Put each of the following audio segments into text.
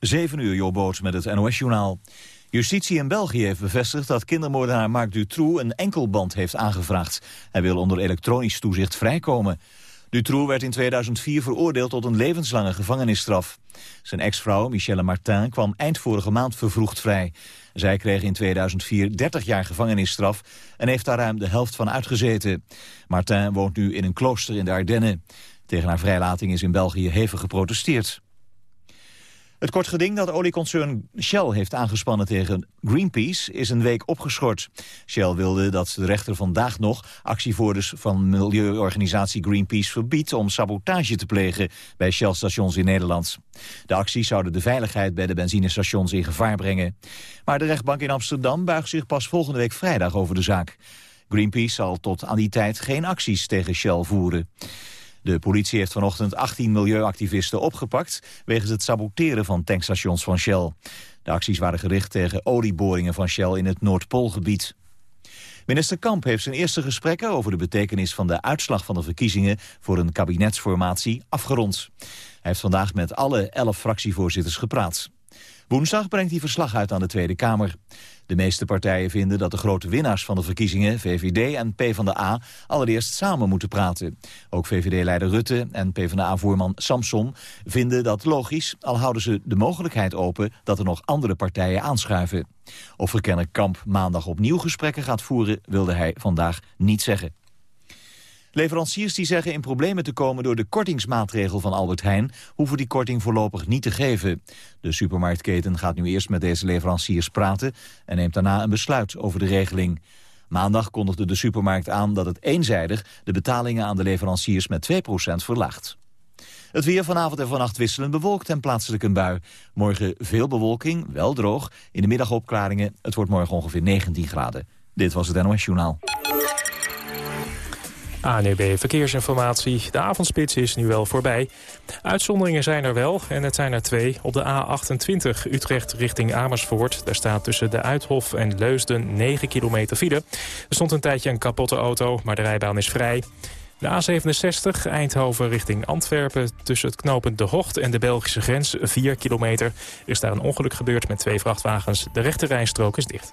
7 uur, Jobboot met het NOS-journaal. Justitie in België heeft bevestigd dat kindermoordenaar Marc Dutroux een enkelband heeft aangevraagd. Hij wil onder elektronisch toezicht vrijkomen. Dutroux werd in 2004 veroordeeld tot een levenslange gevangenisstraf. Zijn ex-vrouw, Michelle Martin, kwam eind vorige maand vervroegd vrij. Zij kreeg in 2004 30 jaar gevangenisstraf en heeft daar ruim de helft van uitgezeten. Martin woont nu in een klooster in de Ardennen. Tegen haar vrijlating is in België hevig geprotesteerd. Het kort geding dat olieconcern Shell heeft aangespannen tegen Greenpeace is een week opgeschort. Shell wilde dat de rechter vandaag nog actievoerders van milieuorganisatie Greenpeace verbiedt om sabotage te plegen bij Shell-stations in Nederland. De acties zouden de veiligheid bij de benzinestations in gevaar brengen. Maar de rechtbank in Amsterdam buigt zich pas volgende week vrijdag over de zaak. Greenpeace zal tot aan die tijd geen acties tegen Shell voeren. De politie heeft vanochtend 18 milieuactivisten opgepakt... wegens het saboteren van tankstations van Shell. De acties waren gericht tegen olieboringen van Shell in het Noordpoolgebied. Minister Kamp heeft zijn eerste gesprekken over de betekenis van de uitslag van de verkiezingen voor een kabinetsformatie afgerond. Hij heeft vandaag met alle elf fractievoorzitters gepraat. Woensdag brengt hij verslag uit aan de Tweede Kamer. De meeste partijen vinden dat de grote winnaars van de verkiezingen, VVD en PvdA, allereerst samen moeten praten. Ook VVD-leider Rutte en PvdA-voorman Samson vinden dat logisch, al houden ze de mogelijkheid open dat er nog andere partijen aanschuiven. Of verkenner Kamp maandag opnieuw gesprekken gaat voeren, wilde hij vandaag niet zeggen. Leveranciers die zeggen in problemen te komen door de kortingsmaatregel van Albert Heijn... hoeven die korting voorlopig niet te geven. De supermarktketen gaat nu eerst met deze leveranciers praten... en neemt daarna een besluit over de regeling. Maandag kondigde de supermarkt aan dat het eenzijdig... de betalingen aan de leveranciers met 2% verlaagt. Het weer vanavond en vannacht wisselen bewolkt en plaatselijk een bui. Morgen veel bewolking, wel droog. In de middag opklaringen. Het wordt morgen ongeveer 19 graden. Dit was het NOS Journaal. ANEB Verkeersinformatie. De avondspits is nu wel voorbij. Uitzonderingen zijn er wel en het zijn er twee. Op de A28 Utrecht richting Amersfoort. Daar staat tussen de Uithof en Leusden 9 kilometer file. Er stond een tijdje een kapotte auto, maar de rijbaan is vrij. De A67 Eindhoven richting Antwerpen tussen het knooppunt De Hocht en de Belgische grens 4 kilometer. Er is daar een ongeluk gebeurd met twee vrachtwagens. De rechte rijstrook is dicht.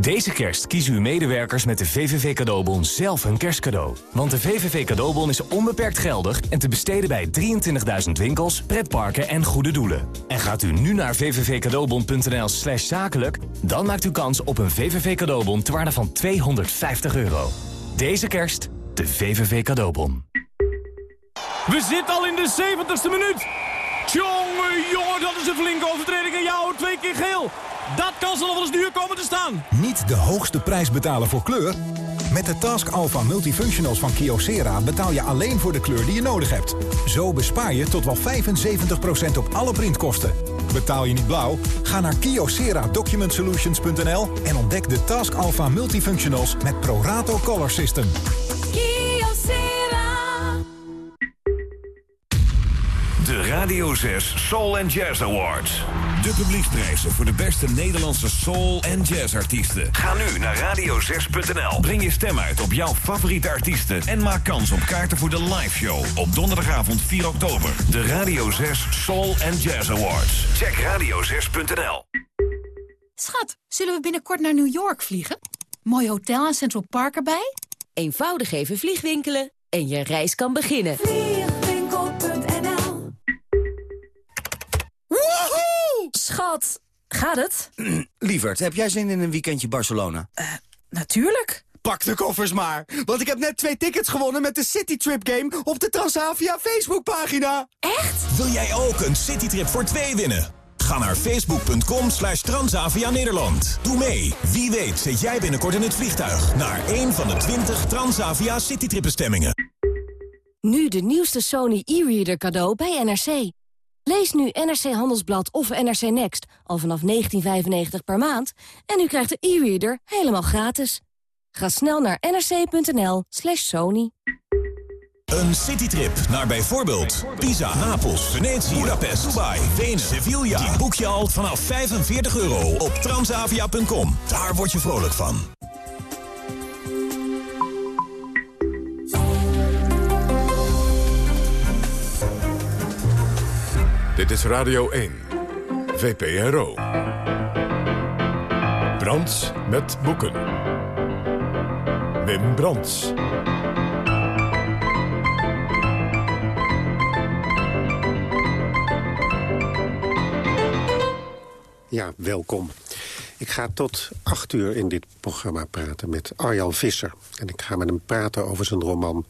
Deze kerst kiezen uw medewerkers met de VVV Cadeaubon zelf een kerstcadeau. Want de VVV Cadeaubon is onbeperkt geldig en te besteden bij 23.000 winkels, pretparken en goede doelen. En gaat u nu naar vvvcadeaubon.nl slash zakelijk... dan maakt u kans op een VVV Cadeaubon ter waarde van 250 euro. Deze kerst de VVV Cadeaubon. We zitten al in de 70ste minuut. Tjonge jongen, dat is een flinke overtreding en jou twee keer. Dat kan ze nog wel eens duur komen te staan. Niet de hoogste prijs betalen voor kleur? Met de Task Alpha Multifunctionals van Kyocera betaal je alleen voor de kleur die je nodig hebt. Zo bespaar je tot wel 75% op alle printkosten. Betaal je niet blauw? Ga naar kyocera-document-solutions.nl en ontdek de Task Alpha Multifunctionals met Prorato Color System. De Radio 6 Soul and Jazz Awards. De publieksprijzen voor de beste Nederlandse soul- en jazzartiesten. Ga nu naar radio6.nl. Breng je stem uit op jouw favoriete artiesten... en maak kans op kaarten voor de live show op donderdagavond 4 oktober. De Radio 6 Soul and Jazz Awards. Check radio6.nl. Schat, zullen we binnenkort naar New York vliegen? Mooi hotel en Central Park erbij? Eenvoudig even vliegwinkelen en je reis kan beginnen. Schat, gaat het? Lieverd, heb jij zin in een weekendje Barcelona? Uh, natuurlijk. Pak de koffers maar, want ik heb net twee tickets gewonnen met de Citytrip Game op de Transavia Facebookpagina. Echt? Wil jij ook een Citytrip voor twee winnen? Ga naar facebook.com slash Transavia Nederland. Doe mee. Wie weet zit jij binnenkort in het vliegtuig naar een van de 20 Transavia Citytrip bestemmingen. Nu de nieuwste Sony e-reader cadeau bij NRC. Lees nu NRC Handelsblad of NRC Next al vanaf 19,95 per maand... en u krijgt de e-reader helemaal gratis. Ga snel naar nrc.nl slash sony. Een citytrip naar bijvoorbeeld Pisa, Napels, Venetië, Budapest, Dubai, Wenen, Sevilla. Die boek je al vanaf 45 euro op transavia.com. Daar word je vrolijk van. Dit is Radio 1, VPRO. Brands met boeken. Wim Brands. Ja, welkom. Ik ga tot acht uur in dit programma praten met Arjan Visser. En ik ga met hem praten over zijn roman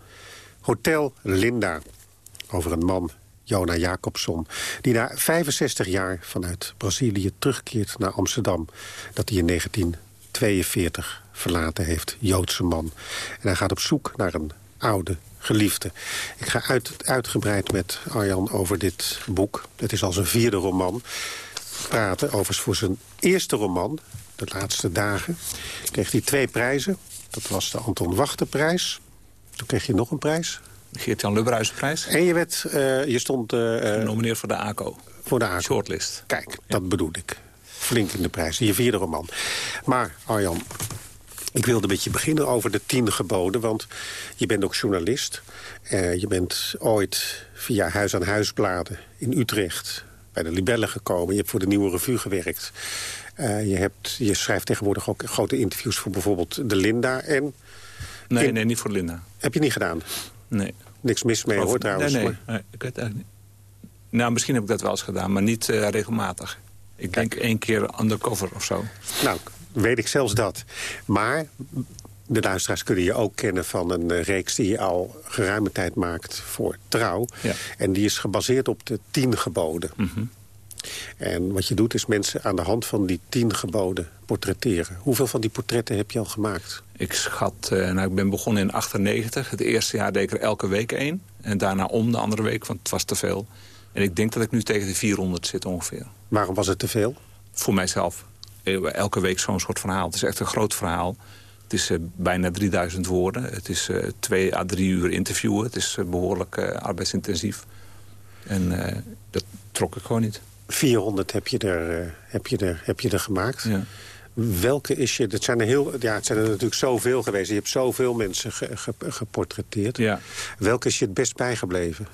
Hotel Linda. Over een man, Jona Jacobson, die na 65 jaar vanuit Brazilië terugkeert naar Amsterdam. Dat hij in 1942 verlaten heeft, Joodse man. En hij gaat op zoek naar een oude geliefde. Ik ga uit, uitgebreid met Arjan over dit boek. Het is al zijn vierde roman praten. Overigens voor zijn eerste roman, De Laatste Dagen, kreeg hij twee prijzen. Dat was de Anton Wachterprijs. Toen kreeg je nog een prijs. Geert-Jan Lubberuizenprijs. En je, werd, uh, je stond... Uh, Genomineerd voor de ACO. Voor de ACO. Shortlist. Kijk, ja. dat bedoel ik. Flink in de prijs. Je vierde roman. Maar, Arjan, ik wilde met je beginnen over de tien geboden. Want je bent ook journalist. Uh, je bent ooit via Huis aan Huisbladen in Utrecht bij de Libelle gekomen. Je hebt voor de Nieuwe Revue gewerkt. Uh, je, hebt, je schrijft tegenwoordig ook grote interviews voor bijvoorbeeld de Linda. En nee, nee, niet voor Linda. Heb je niet gedaan? Nee. Niks mis mee, hoor, trouwens. Nee, nee. Maar... Ik weet eigenlijk niet. Nou, misschien heb ik dat wel eens gedaan, maar niet uh, regelmatig. Ik Kijk. denk één keer undercover of zo. Nou, weet ik zelfs dat. Maar de luisteraars kunnen je ook kennen van een uh, reeks die je al geruime tijd maakt voor Trouw. Ja. En die is gebaseerd op de tien geboden. Mm -hmm. En wat je doet is mensen aan de hand van die tien geboden portretteren. Hoeveel van die portretten heb je al gemaakt? Ik schat, uh, nou ik ben begonnen in 98. Het eerste jaar deed ik er elke week één. En daarna om de andere week, want het was te veel. En ik denk dat ik nu tegen de 400 zit ongeveer. Waarom was het te veel? Voor mijzelf. Elke week zo'n soort verhaal. Het is echt een groot verhaal. Het is uh, bijna 3000 woorden. Het is uh, twee à drie uur interviewen. Het is uh, behoorlijk arbeidsintensief. En dat trok ik gewoon niet. 400 heb je er, heb je er, heb je er gemaakt. Ja. Welke is je... Het zijn, er heel, ja, het zijn er natuurlijk zoveel geweest. Je hebt zoveel mensen ge, ge, geportretteerd. Ja. Welke is je het best bijgebleven?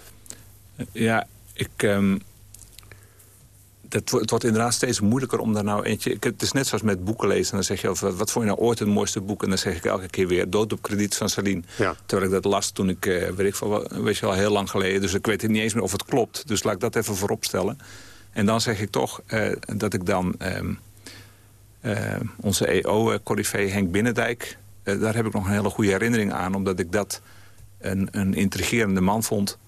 Ja, ik... Um dat, het wordt inderdaad steeds moeilijker om daar nou eentje... Het is net zoals met boeken lezen. Dan zeg je, of, wat vond je nou ooit het mooiste boek? En dan zeg ik elke keer weer Dood op krediet van Saline. Ja. Terwijl ik dat las toen ik, weet ik veel, weet je wel, heel lang geleden. Dus ik weet niet eens meer of het klopt. Dus laat ik dat even voorop stellen. En dan zeg ik toch uh, dat ik dan um, uh, onze EO-corrivee Henk Binnendijk... Uh, daar heb ik nog een hele goede herinnering aan. Omdat ik dat een, een intrigerende man vond...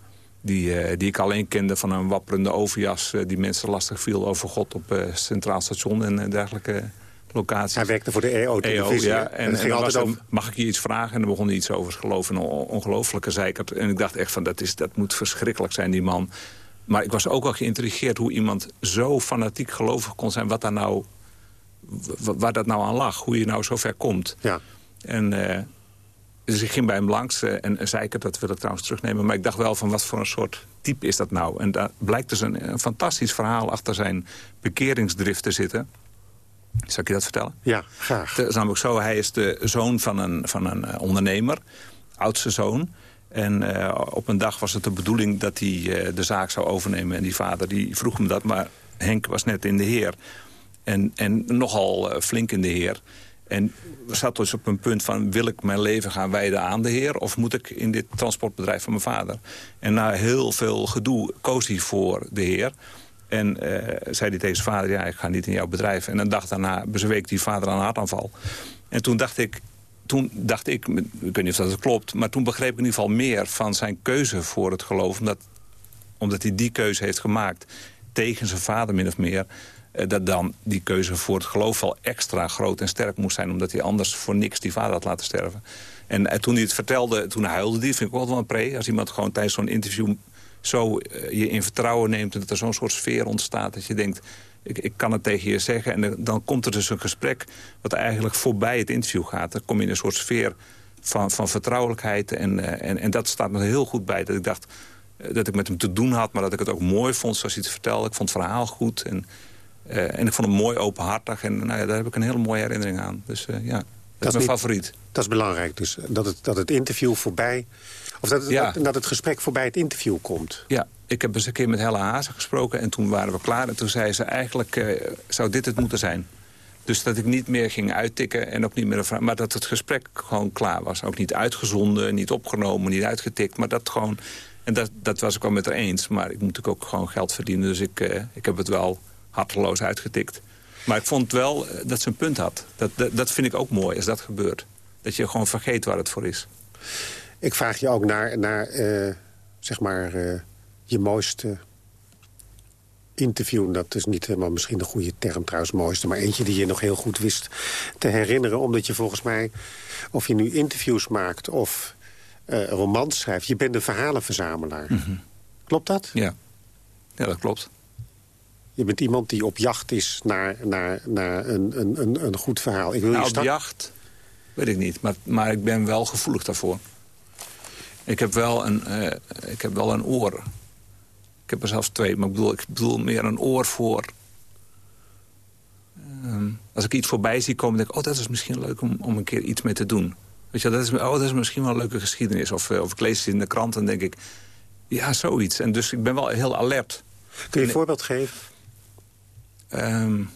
Die, die ik alleen kende van een wapperende overjas... Die mensen lastig viel over God op Centraal Station en dergelijke locaties. Hij werkte voor de EO-televisie. EO, ja. En, en, ging en over... mag ik je iets vragen? En dan begon hij iets over geloof en ongelooflijke zeikert. En ik dacht echt van, dat, is, dat moet verschrikkelijk zijn, die man. Maar ik was ook wel geïntrigeerd hoe iemand zo fanatiek gelovig kon zijn... wat daar nou, waar dat nou aan lag. Hoe je nou zo ver komt. Ja. En... Dus ik ging bij hem langs uh, en zei ik het, dat wil ik trouwens terugnemen. Maar ik dacht wel van wat voor een soort type is dat nou? En daar blijkt dus een, een fantastisch verhaal achter zijn bekeringsdrift te zitten. Zal ik je dat vertellen? Ja, graag. Het is namelijk zo, hij is de zoon van een, van een ondernemer. Oudste zoon. En uh, op een dag was het de bedoeling dat hij uh, de zaak zou overnemen. En die vader die vroeg hem dat, maar Henk was net in de heer. En, en nogal flink in de heer. En zaten dus op een punt van... wil ik mijn leven gaan wijden aan de heer... of moet ik in dit transportbedrijf van mijn vader? En na heel veel gedoe koos hij voor de heer... En zei hij tegen zijn vader, ja, ik ga niet in jouw bedrijf. En een dag daarna bezweek die vader aan een hartaanval. En toen dacht ik, toen dacht ik, ik weet niet of dat klopt... maar toen begreep ik in ieder geval meer van zijn keuze voor het geloof. Omdat, omdat hij die keuze heeft gemaakt tegen zijn vader min of meer dat dan die keuze voor het geloof wel extra groot en sterk moest zijn... omdat hij anders voor niks die vader had laten sterven. En, en toen hij het vertelde, toen huilde hij, vind ik ook wel een pre... als iemand gewoon tijdens zo'n interview zo eh, je in vertrouwen neemt... en dat er zo'n soort sfeer ontstaat dat je denkt... Ik, ik kan het tegen je zeggen. En dan komt er dus een gesprek wat eigenlijk voorbij het interview gaat. Dan kom je in een soort sfeer van, van vertrouwelijkheid. En, eh, en, en dat staat me heel goed bij. Dat ik dacht eh, dat ik met hem te doen had, maar dat ik het ook mooi vond zoals hij het vertelde. Ik vond het verhaal goed. En, uh, en ik vond hem mooi openhartig. En nou ja, daar heb ik een hele mooie herinnering aan. Dus ja, dat, dat, is mijn niet, favoriet. Dat is belangrijk. Dus dat het, dat het interview voorbij... Of dat het, ja. dat, dat het gesprek voorbij het interview komt. Ja, ik heb eens een keer met Helle Hazen gesproken. En toen waren we klaar. En toen zei ze eigenlijk uh, zou dit het moeten zijn. Dus dat ik niet meer ging uittikken en ook niet meer maar dat het gesprek gewoon klaar was. Ook niet uitgezonden, niet opgenomen, niet uitgetikt. Maar dat gewoon... En dat, dat was ik wel met haar eens. Maar ik moet natuurlijk ook gewoon geld verdienen. Dus ik, uh, ik heb het wel harteloos uitgetikt. Maar ik vond wel uh, dat ze een punt had. Dat, dat, vind ik ook mooi als dat gebeurt. Dat je gewoon vergeet waar het voor is. Ik vraag je ook naar, naar zeg maar, je mooiste interview. Dat is niet helemaal misschien de goede term trouwens, mooiste. Maar eentje die je nog heel goed wist te herinneren. Omdat je volgens mij, of je nu interviews maakt of uh, romans schrijft... je bent een verhalenverzamelaar. Mm -hmm. Klopt dat? Ja. ja, dat klopt. Je bent iemand die op jacht is naar, naar, naar een, een, een goed verhaal. Ik wil nou, op jacht weet ik niet. Maar, maar ik ben wel gevoelig daarvoor. Ik heb wel een, uh, ik heb wel een oor. Ik heb er zelfs twee, maar ik bedoel, ik bedoel meer een oor voor... Um, als ik iets voorbij zie komen, denk ik... oh, dat is misschien leuk om, om een keer iets mee te doen. Weet je, dat is, oh, dat is misschien wel een leuke geschiedenis. Of, of ik lees het in de krant en denk ik... ja, zoiets. En dus ik ben wel heel alert. Kun je een voorbeeld geven? Um,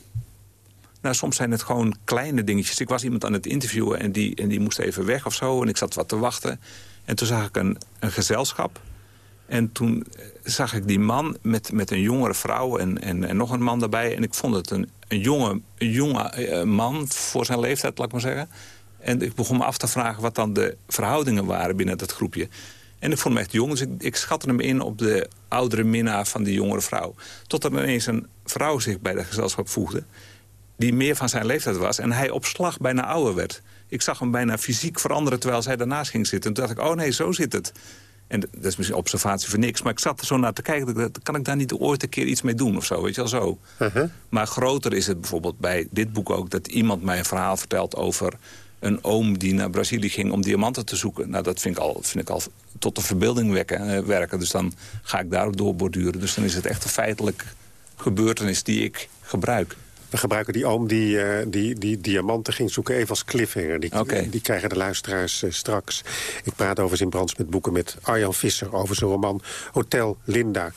nou, soms zijn het gewoon kleine dingetjes. Ik was iemand aan het interviewen en die, en die moest even weg of zo. En ik zat wat te wachten. En toen zag ik een, een gezelschap. En toen zag ik die man met, met een jongere vrouw en, en, en nog een man daarbij. En ik vond het een, een jonge, jonge uh, man voor zijn leeftijd, laat ik maar zeggen. En ik begon me af te vragen wat dan de verhoudingen waren binnen dat groepje. En ik vond hem echt jong, dus ik, ik schatte hem in op de oudere minnaar van die jongere vrouw. Tot er ineens een vrouw zich bij dat gezelschap voegde... die meer van zijn leeftijd was en hij op slag bijna ouder werd. Ik zag hem bijna fysiek veranderen terwijl zij daarnaast ging zitten. En toen dacht ik, oh nee, zo zit het. En dat is misschien observatie voor niks. Maar ik zat er zo naar te kijken. Dat, kan ik daar niet ooit een keer iets mee doen of zo? Weet je wel zo. Uh -huh. Maar groter is het bijvoorbeeld bij dit boek ook... dat iemand mij een verhaal vertelt over een oom die naar Brazilië ging om diamanten te zoeken. Nou, dat vind ik al, vind ik al tot de verbeelding wekken, eh, werken. Dus dan ga ik daarop doorborduren. Dus dan is het echt een feitelijk gebeurtenis die ik gebruik. We gebruiken die oom die, uh, die, die diamanten ging zoeken even als cliffhanger. Die, okay. die krijgen de luisteraars uh, straks. Ik praat overigens in Brands met boeken met Arjan Visser... over zijn roman Hotel Linda.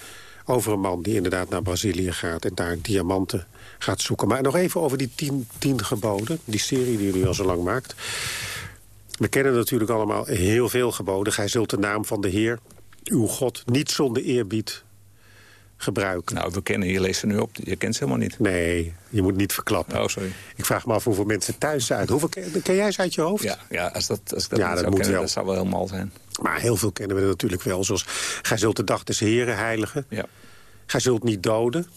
Over een man die inderdaad naar Brazilië gaat... en daar diamanten gaat zoeken. Maar nog even over die tien, tien geboden. Die serie die jullie al zo lang maakt. We kennen natuurlijk allemaal heel veel geboden. Gij zult de naam van de Heer, uw God, niet zonder eerbied gebruiken. Nou, we kennen, je leest er nu op, je kent ze helemaal niet. Nee, je moet niet verklappen. Oh, sorry. Ik vraag me af hoeveel mensen thuis zijn. Hoeveel ken, jij ze uit je hoofd? Ja, ja als, dat, als ik dat, ja, dat zou moet kennen, wel. dat zou wel heel mal zijn. Maar heel veel kennen we natuurlijk wel. Zoals, gij zult de dag des Heren heiligen. Ja. Gij zult niet doden.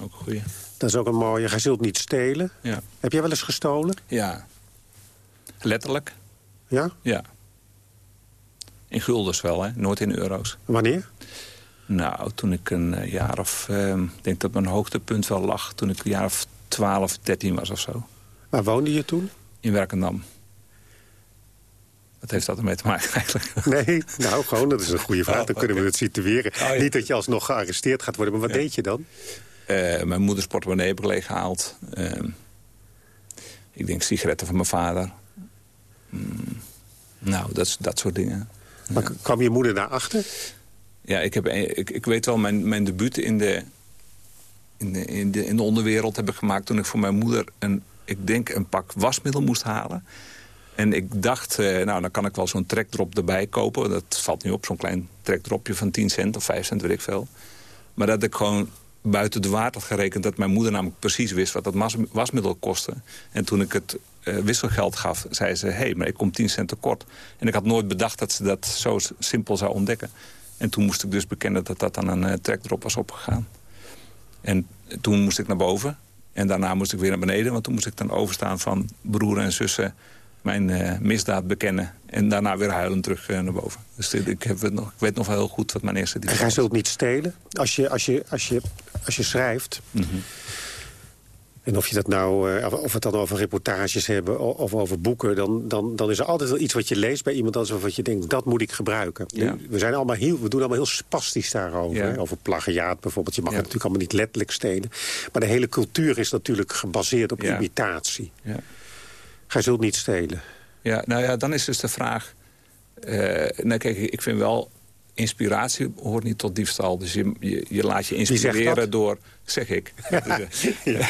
Ook een goeie. Dat is ook een mooie. Gij zult niet stelen. Ja. Heb jij wel eens gestolen? Ja. Letterlijk. Ja? Ja. In guldens wel, hè? Nooit in euro's. Wanneer? Nou, toen ik een uh, jaar of... Ik uh, denk dat mijn hoogtepunt wel lag toen ik een jaar of 12, 13 was of zo. Waar woonde je toen? In Werkendam. Wat heeft dat ermee te maken eigenlijk? Nee, nou gewoon, dat is een goede vraag. Oh, dan kunnen we het situeren. Oh, ja. Niet dat je alsnog gearresteerd gaat worden, maar wat ja. deed je dan? Uh, mijn moeders portemonnee heb ik leeggehaald. ik denk sigaretten van mijn vader. Mm, nou, dat, dat soort dingen. Maar ja. kwam je moeder daarachter? Ja, ik, heb, ik, ik weet wel, mijn, mijn debuut in de, in, de, in, de, in de onderwereld heb ik gemaakt... toen ik voor mijn moeder een, ik denk een pak wasmiddel moest halen. En ik dacht, eh, nou, dan kan ik wel zo'n trekdrop erbij kopen. Dat valt niet op, zo'n klein trekdropje van 10 cent of 5 cent, weet ik veel. Maar dat ik gewoon buiten de waard had gerekend... dat mijn moeder namelijk precies wist wat dat wasmiddel kostte. En toen ik het uh, wisselgeld gaf, zei ze... hé, hey, maar ik kom 10 cent tekort. En ik had nooit bedacht dat ze dat zo simpel zou ontdekken. En toen moest ik dus bekennen dat dat aan een uh, trekdrop was opgegaan. En toen moest ik naar boven. En daarna moest ik weer naar beneden. Want toen moest ik dan overstaan van broeren en zussen mijn eh, misdaad bekennen. En daarna weer huilen terug naar boven. Dus ik, heb het nog, ik weet nog wel heel goed wat mijn eerste... En jij zult niet stelen? Als je, als je, als je, als je schrijft... Mhm. En of, je dat nou, uh, of we het dan over reportages hebben of over boeken... Dan, dan, dan is er altijd wel iets wat je leest bij iemand anders... wat je denkt, dat moet ik gebruiken. We, zijn allemaal heel, we doen allemaal heel spastisch daarover. Over plagiaat bijvoorbeeld. Je mag het natuurlijk allemaal niet letterlijk stelen. Maar de hele cultuur is natuurlijk gebaseerd op imitatie. Ja. Gij zult niet stelen. Ja, nou ja, dan is dus de vraag... Uh, nou kijk, ik vind wel inspiratie hoort niet tot diefstal. Dus je, je, je laat je inspireren door... Zeg ik. ja.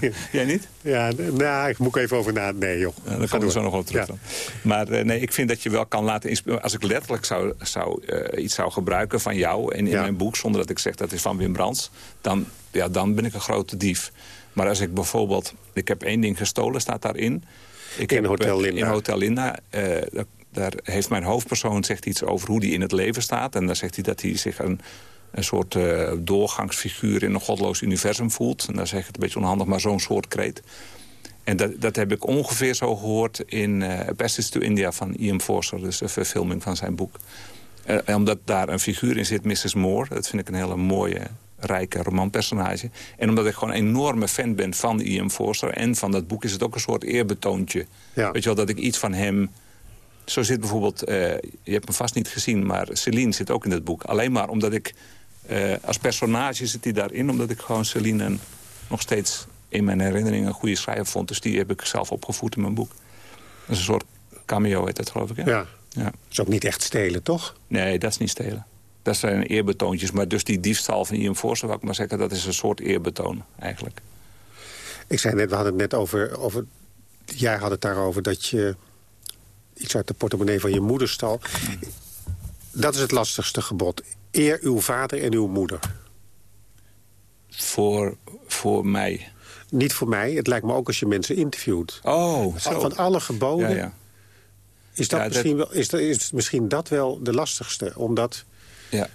Jij niet? Ja, nou, ik moet even over na. Nee, joh. Ja, dan kan er zo nog op terug. Maar uh, nee, ik vind dat je wel kan laten inspireren. Als ik letterlijk zou, zou, uh, iets zou gebruiken van jou... en in mijn boek, zonder dat ik zeg dat is van Wim Brands... Dan, ja, dan ben ik een grote dief. Maar als ik bijvoorbeeld... Ik heb één ding gestolen, staat daarin... Ik in heb, Hotel eh, Linda. In Hotel Linda. Uh, daar heeft mijn hoofdpersoon zegt iets over hoe die in het leven staat. En dan zegt hij dat hij zich een, een soort uh, doorgangsfiguur in een godloos universum voelt. En dan zeg ik het een beetje onhandig, maar zo'n soort kreet. En dat, dat heb ik ongeveer zo gehoord in uh, Passage to India van Ian Forster. Dus de verfilming van zijn boek. Uh, omdat daar een figuur in zit, Mrs. Moore. Dat vind ik een hele mooie, rijke romanpersonage. En omdat ik gewoon een enorme fan ben van Ian Forster... en van dat boek is het ook een soort eerbetoontje. Weet je wel, dat ik iets van hem zo zit bijvoorbeeld, uh, je hebt me vast niet gezien... maar Celine zit ook in het boek. Alleen maar omdat ik, uh, als personage zit hij daarin... omdat ik gewoon Celine nog steeds in mijn herinnering een goede schrijver vond. Dus die heb ik zelf opgevoed in mijn boek. Dat is een soort cameo heet dat, geloof ik. Hè? Ja. ja. Dat is ook niet echt stelen, toch? Nee, dat is niet stelen. Dat zijn eerbetoontjes. Maar dus die diefstal van Ian Forster, wou ik maar zeggen... dat is een soort eerbetoon, eigenlijk. Ik zei net, we hadden het net over... over jij had het daarover dat je iets uit de portemonnee van je moeder stal. Dat is het lastigste gebod. Eer uw vader en uw moeder. Voor, voor mij? Niet voor mij. Het lijkt me ook als je mensen interviewt. Oh, zo. Van alle geboden ja, ja. Is, dat misschien Wel, is, dat, is misschien dat wel de lastigste. Omdat... Ja.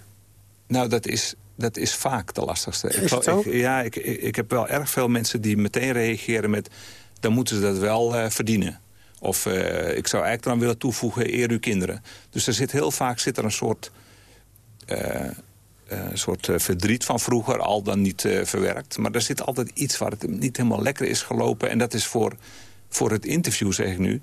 Nou, dat is, dat is vaak de lastigste. Is het zo? Ik, ja, ik, ik, heb wel erg veel mensen die meteen reageren met... dan moeten ze dat wel uh, verdienen. Of uh, ik zou eigenlijk dan willen toevoegen, eer uw kinderen. Dus er zit heel vaak zit er een soort, uh, soort verdriet van vroeger, al dan niet verwerkt. Maar er zit altijd iets waar het niet helemaal lekker is gelopen. En dat is voor, voor het interview, zeg ik nu,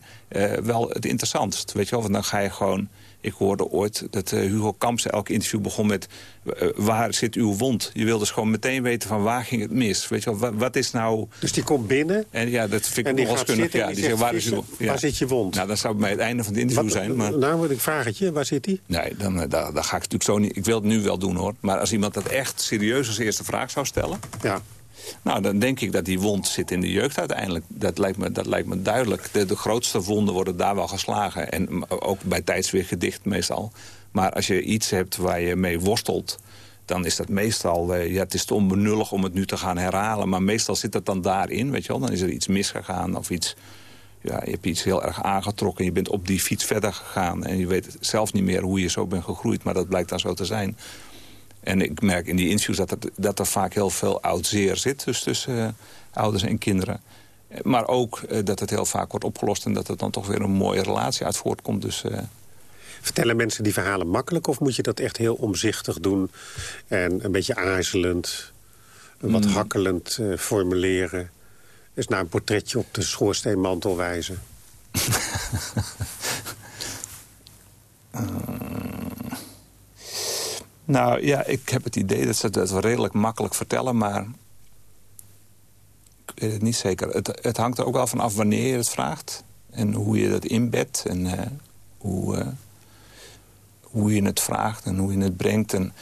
wel het interessantst. Weet je wel, want dan ga je gewoon ik hoorde ooit dat uh, Hugo Kamps elk interview begon met... Uh, waar zit uw wond? Je wilde dus gewoon meteen weten van waar ging het mis. Weet je wel, wat, wat is nou... Dus die komt binnen... En ja, dat vind ik nogal skunnig. Ja, die, zegt, waar, is uw, ja. waar zit je wond? Nou, dat zou bij het einde van het interview zijn. Maar... Nou, moet ik het je. Waar zit die? Nee, dan, daar, daar ga ik natuurlijk zo niet... Ik wil het nu wel doen, hoor. Maar als iemand dat echt serieus als eerste vraag zou stellen... Ja. Nou, dan denk ik dat die wond zit in de jeugd uiteindelijk. Dat lijkt me, dat lijkt me duidelijk. De, grootste wonden worden daar wel geslagen. En ook bij tijds weer gedicht meestal. Maar als je iets hebt waar je mee worstelt dan is dat meestal... Uh, ja, het is te onbenullig om het nu te gaan herhalen... maar meestal zit dat dan daarin, weet je wel. Dan is er iets misgegaan of iets... Ja, je hebt iets heel erg aangetrokken. Je bent op die fiets verder gegaan. En je weet zelf niet meer hoe je zo bent gegroeid. Maar dat blijkt dan zo te zijn. En ik merk in die interviews dat er, dat er vaak heel veel oud zeer zit... Dus tussen uh, ouders en kinderen. Maar ook uh, dat het heel vaak wordt opgelost... en dat er dan toch weer een mooie relatie uit voortkomt. Dus, uh... Vertellen mensen die verhalen makkelijk... of moet je dat echt heel omzichtig doen... en een beetje aarzelend, wat mm. hakkelend formuleren... Dus naar een portretje op de schoorsteenmantel wijzen? Nou ja, ik heb het idee dat ze wel redelijk makkelijk vertellen, maar ik weet het niet zeker. Het, het hangt er ook wel van af wanneer je het vraagt en hoe je dat inbedt en uh, hoe, uh, hoe je het vraagt en hoe je het brengt. En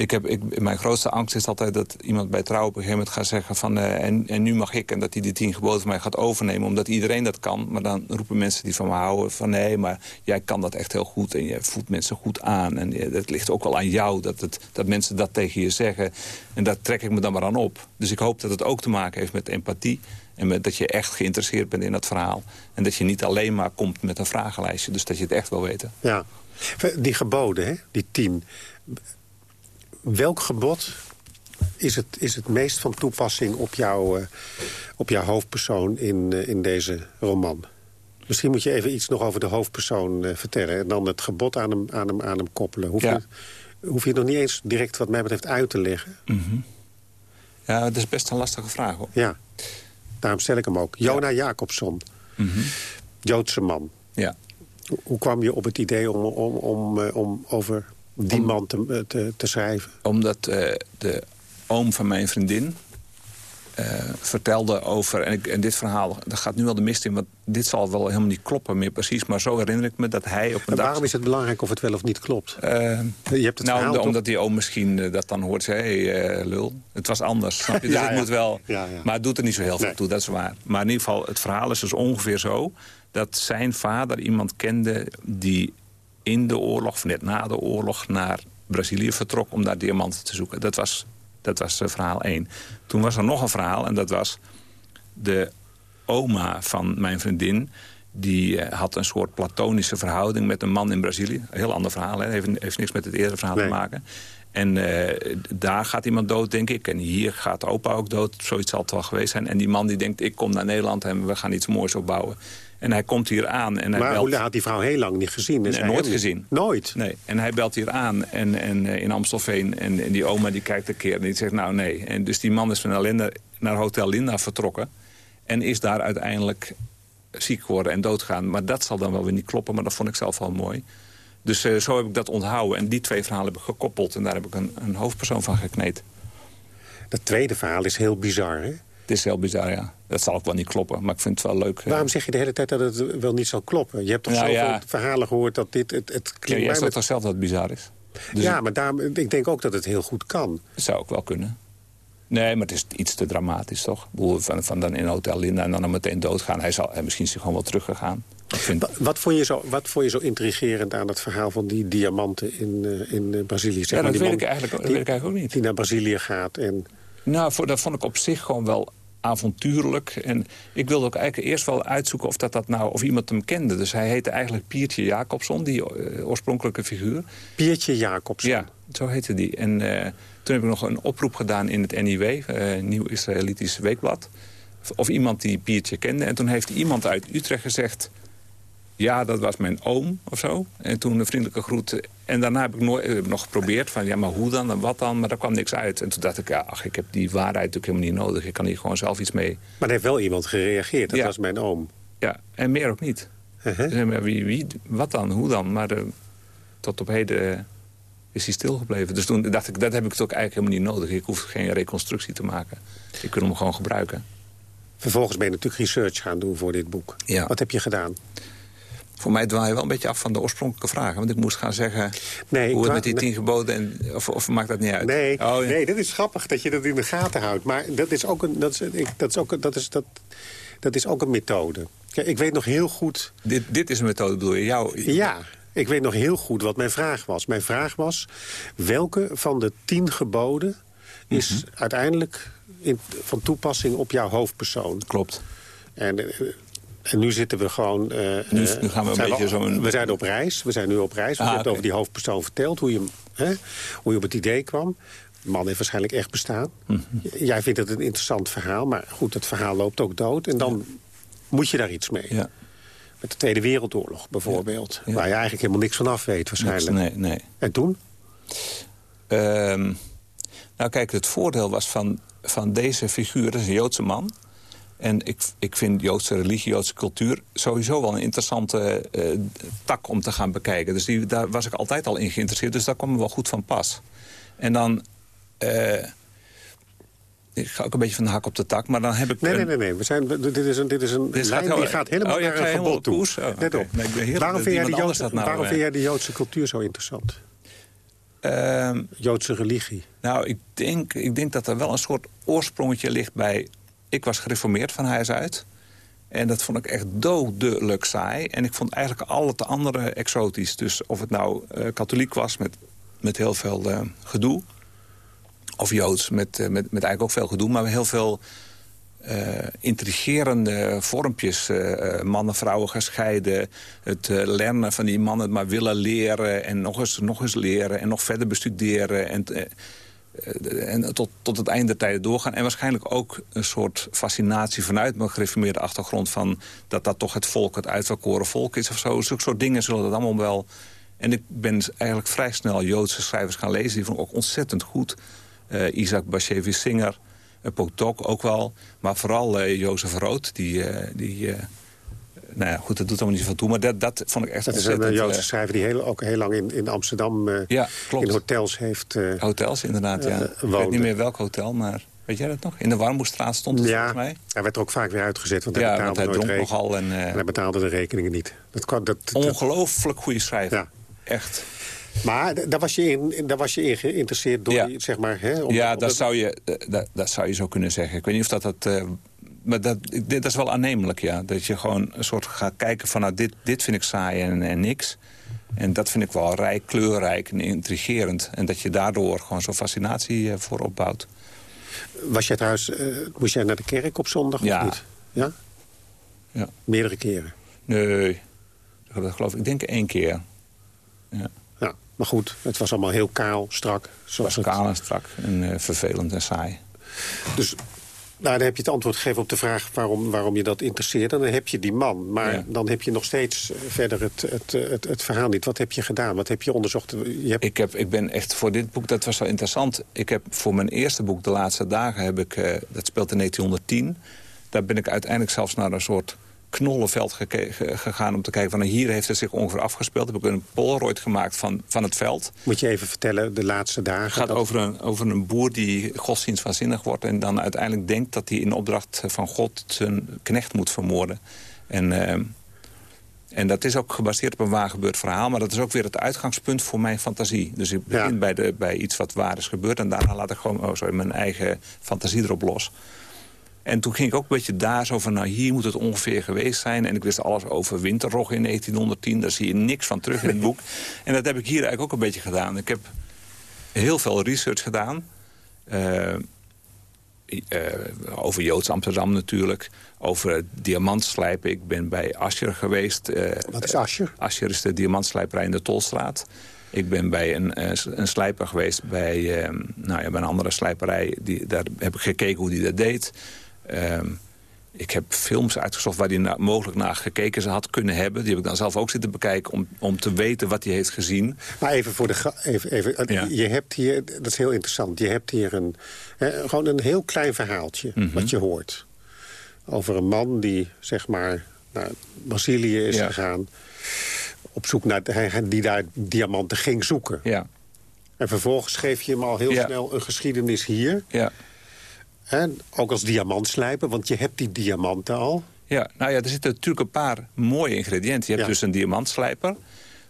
ik heb, ik, mijn grootste angst is altijd dat iemand bij trouw op een gegeven moment gaat zeggen van... Uh, en, en nu mag ik en dat hij die tien geboden van mij gaat overnemen... omdat iedereen dat kan. Maar dan roepen mensen die van me houden van... nee, maar jij kan dat echt heel goed en je voelt mensen goed aan. En het ligt ook wel aan jou dat, dat mensen dat tegen je zeggen. En daar trek ik me dan maar aan op. Dus ik hoop dat het ook te maken heeft met empathie... En met dat je echt geïnteresseerd bent in dat verhaal. En dat je niet alleen maar komt met een vragenlijstje. Dus dat je het echt wil weten. Ja, die geboden, hè? die tien welk gebod is het, is het meest van toepassing op, jou, uh, op jouw hoofdpersoon in, uh, in deze roman? Misschien moet je even iets nog over de hoofdpersoon eh, vertellen. En dan het gebod aan hem, aan hem, aan hem koppelen. Hoef, Ja. je, hoef je het nog niet eens direct wat mij betreft uit te leggen. Mhm. Ja, dat is best een lastige vraag, hoor. Ja, daarom stel ik hem ook. Jona Jacobson, Mhm. Joodse man. Ja. Hoe- kwam je op het idee om, om, om, eh, om over die man te, eh, te, te schrijven? Omdat eh, de oom van mijn vriendin eh, vertelde over... En, ik, en dit verhaal, daar gaat nu wel de mist in... want dit zal wel helemaal niet kloppen meer precies... maar zo herinner ik me dat hij op een En dag... waarom is het belangrijk of het wel of niet klopt? Je hebt het nou, verhaal omdat, die oom misschien dat dan hoort zei... Hey, lul, het was anders, snap je? Dus Ja, het ja. moet wel... Ja. Maar het doet er niet zo heel veel Nee. toe, dat is waar. Maar in ieder geval, het verhaal is dus ongeveer zo... dat zijn vader iemand kende die in de oorlog... of net na de oorlog naar Brazilië vertrok om daar diamanten te zoeken. Dat was, dat was eh, verhaal 1. Toen was er nog een verhaal en dat was... de oma van mijn vriendin... die eh, had een soort platonische verhouding met een man in Brazilië. Een heel ander verhaal, hè? Heeft, heeft niks met het eerdere verhaal te maken. En eh, daar gaat iemand dood, denk ik. En hier gaat opa ook dood. Zoiets zal het wel geweest zijn. En die man die denkt, ik kom naar Nederland en we gaan iets moois opbouwen. En hij komt hier aan en hij Maar belt... had die vrouw heel lang niet gezien? Dus Nee, nooit gezien. Nooit? Nee. En hij belt hier aan en, en, eh, in Amstelveen. En, en die oma die kijkt een keer en die zegt nou nee. En dus die man is van ellende naar Hotel Linda vertrokken. En is daar uiteindelijk ziek geworden en doodgaan. Maar dat zal dan wel weer niet kloppen, maar dat vond ik zelf wel mooi. Dus eh, zo heb ik dat onthouden. En die twee verhalen heb ik gekoppeld. En daar heb ik een, een hoofdpersoon van gekneed. Dat tweede verhaal is heel bizar, hè? Het is heel bizar, ja. Dat zal ook wel niet kloppen, maar ik vind het wel leuk. Waarom zeg je de hele tijd dat het wel niet zal kloppen? Je hebt toch Nou, zoveel ja. verhalen gehoord dat dit... Het, het Ja, klinkt jij mij zegt met... toch zelf dat het bizar is? Dus ja, maar daarom, ik denk ook dat het heel goed kan. Zou ook wel kunnen. Nee, maar het is iets te dramatisch, toch? Van, van dan in Hotel Linda en dan, dan meteen doodgaan. Hij zal hij misschien is hij gewoon wel teruggegaan. Vind, Wa- Wat vond, je zo, wat vond je zo intrigerend aan het verhaal van die diamanten in, eh, in eh, Brazilië? Zeg Ja, maar, dat die weet man ik eigenlijk- dat die- weet ik eigenlijk ook niet. Die naar Brazilië gaat en... Nou, voor, dat vond ik op zich gewoon wel avontuurlijk. En ik wilde ook eigenlijk eerst wel uitzoeken of, dat, dat nou, of iemand hem kende. Dus hij heette eigenlijk Piertje Jacobson, die eh, oorspronkelijke figuur. Piertje Jacobson? Ja, zo heette die. En eh, toen heb ik nog een oproep gedaan in het NIW, eh, Nieuw Israëlitisch Weekblad. Of, of iemand die Piertje kende. En toen heeft iemand uit Utrecht gezegd... ja, dat was mijn oom of zo. En toen een vriendelijke groet. En daarna heb ik nooit, heb ik nog geprobeerd van... ja, maar hoe dan en wat dan? Maar daar kwam niks uit. En toen dacht ik, ja, ach, ik heb die waarheid natuurlijk helemaal niet nodig. Ik kan hier gewoon zelf iets mee. Maar er heeft wel iemand gereageerd, dat Ja. was mijn oom. Ja, en meer ook niet. Dus, maar wie, wie, wat dan? Hoe dan? Maar eh, tot op heden eh, is hij stilgebleven. Dus toen dacht ik, dat heb ik toch eigenlijk helemaal niet nodig. Ik hoef geen reconstructie te maken. Ik kan hem gewoon gebruiken. Vervolgens ben je natuurlijk research gaan doen voor dit boek. Ja. Wat heb je gedaan? Voor mij dwaal je wel een beetje af van de oorspronkelijke vraag. Want ik moest gaan zeggen Nee, hoe het met die tien geboden... En, of, of maakt dat niet uit? Nee, Oh, ja. nee, dat is grappig dat je dat in de gaten houdt. Maar dat is ook een, dat is, ik- dat is ook, een- dat is, dat, dat is ook een methode. Kijk, ik weet nog heel goed... Dit, dit is een methode, bedoel je? Jou, Ja, ik weet nog heel goed wat mijn vraag was. Mijn vraag was, welke van de tien geboden... is Mhm. uiteindelijk in, van toepassing op jouw hoofdpersoon? Klopt. En, eh, en nu zitten we gewoon... eh, Nu- nu gaan we een zijn beetje zo'n- We zijn op reis, we zijn nu op reis. We Ah, hebben het over die hoofdpersoon verteld, hoe je, hè, hoe je op het idee kwam. De man heeft waarschijnlijk echt bestaan. Mhm. Jij vindt het een interessant verhaal, maar goed, het verhaal loopt ook dood. En dan moet je daar iets mee. Ja. Met de Tweede Wereldoorlog bijvoorbeeld. Ja. Waar je eigenlijk helemaal niks van af weet waarschijnlijk. Nee, nee. En toen? Ehm, nou kijk, het voordeel was van, van deze figuur, dat is een Joodse man... En ik, ik vind Joodse religie, Joodse cultuur... sowieso wel een interessante eh, tak om te gaan bekijken. Dus die, daar was ik altijd al in geïnteresseerd. Dus daar kwam me wel goed van pas. En dan... eh, ik ga ook een beetje van de hak op de tak, maar dan heb ik... Nee, een- nee, nee. nee. We zijn, dit is een, dit is een Dit lijn gaat die gaat helemaal Oh, naar een verbod toe. koers? Oh, Let op. Nee, waarom vind, jij de Joodse, nou, waarom eh, vind jij de Joodse cultuur zo interessant? Ehm, Joodse religie. Nou, ik denk, ik denk dat er wel een soort oorsprongetje ligt bij... Ik was gereformeerd van huis uit. En dat vond ik echt dodelijk saai. En ik vond eigenlijk al het andere exotisch. Dus of het nou eh, katholiek was met, met heel veel eh, gedoe... of joods met, eh, met, met eigenlijk ook veel gedoe... maar heel veel intrigerende vormpjes. mannen, vrouwen gescheiden. Het leren van die mannen maar willen leren. En nog eens, nog eens leren. En nog verder bestuderen. En, en tot, tot het einde der tijden doorgaan. En waarschijnlijk ook een soort fascinatie vanuit mijn gereformeerde achtergrond... van dat dat toch het volk, het uitverkoren volk is of zo. Zulke soort dingen zullen dat allemaal wel... En ik ben eigenlijk vrij snel Joodse schrijvers gaan lezen. Die vond ik ook ontzettend goed. Uh, Isaac Bashevis Singer, uh, ook wel. Maar vooral uh, Jozef Rood, die... die nou ja, goed, dat doet allemaal niet zoveel toe. Maar dat, dat vond ik echt Dat is een Joodse schrijver die heel, ook heel lang in, in Amsterdam ja, klopt. in hotels heeft... hotels, inderdaad, ja. ik weet niet meer welk hotel, maar... Weet jij dat nog? In de Warmoestraat stond het ja, volgens mij. hij werd er ook vaak weer uitgezet. Want hij ja, betaalde want hij nooit dronk nogal. En, uh, en hij betaalde de rekeningen niet. Dat, dat, dat, Ongelooflijk goede schrijver. Ja. Echt. Maar daar was je in, daar was je in geïnteresseerd door, Ja. zeg maar... Hè, om- ja, om dat, zou je, eh, dat, dat zou je zo kunnen zeggen. Ik weet niet of dat... dat eh, maar dat, dit dat is wel aannemelijk, ja. Dat je gewoon een soort gaat kijken van... Nou, dit, dit vind ik saai en, en niks. En dat vind ik wel rijk, kleurrijk en intrigerend. En dat je daardoor gewoon zo'n fascinatie eh, voor opbouwt. Was jij trouwens, eh, moest jij naar de kerk op zondag Ja. of niet? Ja? Ja. Meerdere keren? Nee, dat geloof ik. Ik denk één keer. Ja. Ja, maar goed, het was allemaal heel kaal, strak. Zoals was kaal en strak en eh, vervelend en saai. Dus nou, dan heb je het antwoord gegeven op de vraag waarom, waarom je dat interesseerde. Dan heb je die man, maar Ja. dan heb je nog steeds eh, verder het, het, het, het verhaal niet. Wat heb je gedaan? Wat heb je onderzocht? Je hebt... Ik, heb, ik ben echt voor dit boek, dat was wel interessant. Ik heb voor mijn eerste boek, De Laatste Dagen, heb ik, eh, dat speelt in 1910. Daar ben ik uiteindelijk zelfs naar een soort knollenveld gegaan... om te kijken van nou, hier heeft het zich ongeveer afgespeeld. Heb ik een polaroid gemaakt van, van het veld. Moet je even vertellen, de laatste dagen? Het gaat dat- over een, over een boer die godsdienstwaanzinnig wordt... en dan uiteindelijk denkt dat hij in opdracht van God zijn knecht moet vermoorden. En, eh, en dat is ook gebaseerd op een waar gebeurd verhaal... maar dat is ook weer het uitgangspunt voor mijn fantasie. Dus ik begin bij, de, bij iets wat waar is gebeurd... en daarna laat ik gewoon oh, sorry, mijn eigen fantasie erop los. En toen ging ik ook een beetje daar zo van... nou, hier moet het ongeveer geweest zijn. En ik wist alles over winterrog in 1910. Daar zie je niks van terug in het boek. En dat heb ik hier eigenlijk ook een beetje gedaan. Ik heb heel veel research gedaan. Eh, eh, over Joods Amsterdam natuurlijk. Over diamantslijpen. Ik ben bij Ascher geweest. eh, Wat is Ascher? Ascher is de diamantslijperij in de Tolstraat. Ik ben bij een, een slijper geweest bij, nou ja, bij een andere slijperij. Die, daar heb ik gekeken hoe die dat deed. Ehm, ik heb films uitgezocht waar hij na- mogelijk naar gekeken had kunnen hebben. Die heb ik dan zelf ook zitten bekijken om, om te weten wat hij heeft gezien. Maar even voor de... Even, even, eh, Ja. Je hebt hier, dat is heel interessant, je hebt hier een, hè, gewoon een heel klein verhaaltje Mhm. wat je hoort. Over een man die, zeg maar, naar Brazilië is Ja. gegaan. Op zoek naar, die daar diamanten ging zoeken. Ja. En vervolgens geef je hem al heel snel een geschiedenis hier. Ja. Hè, ook als diamantslijper, want je hebt die diamanten al. Ja, nou ja, er zitten natuurlijk een paar mooie ingrediënten. Je hebt Ja. dus een diamantslijper.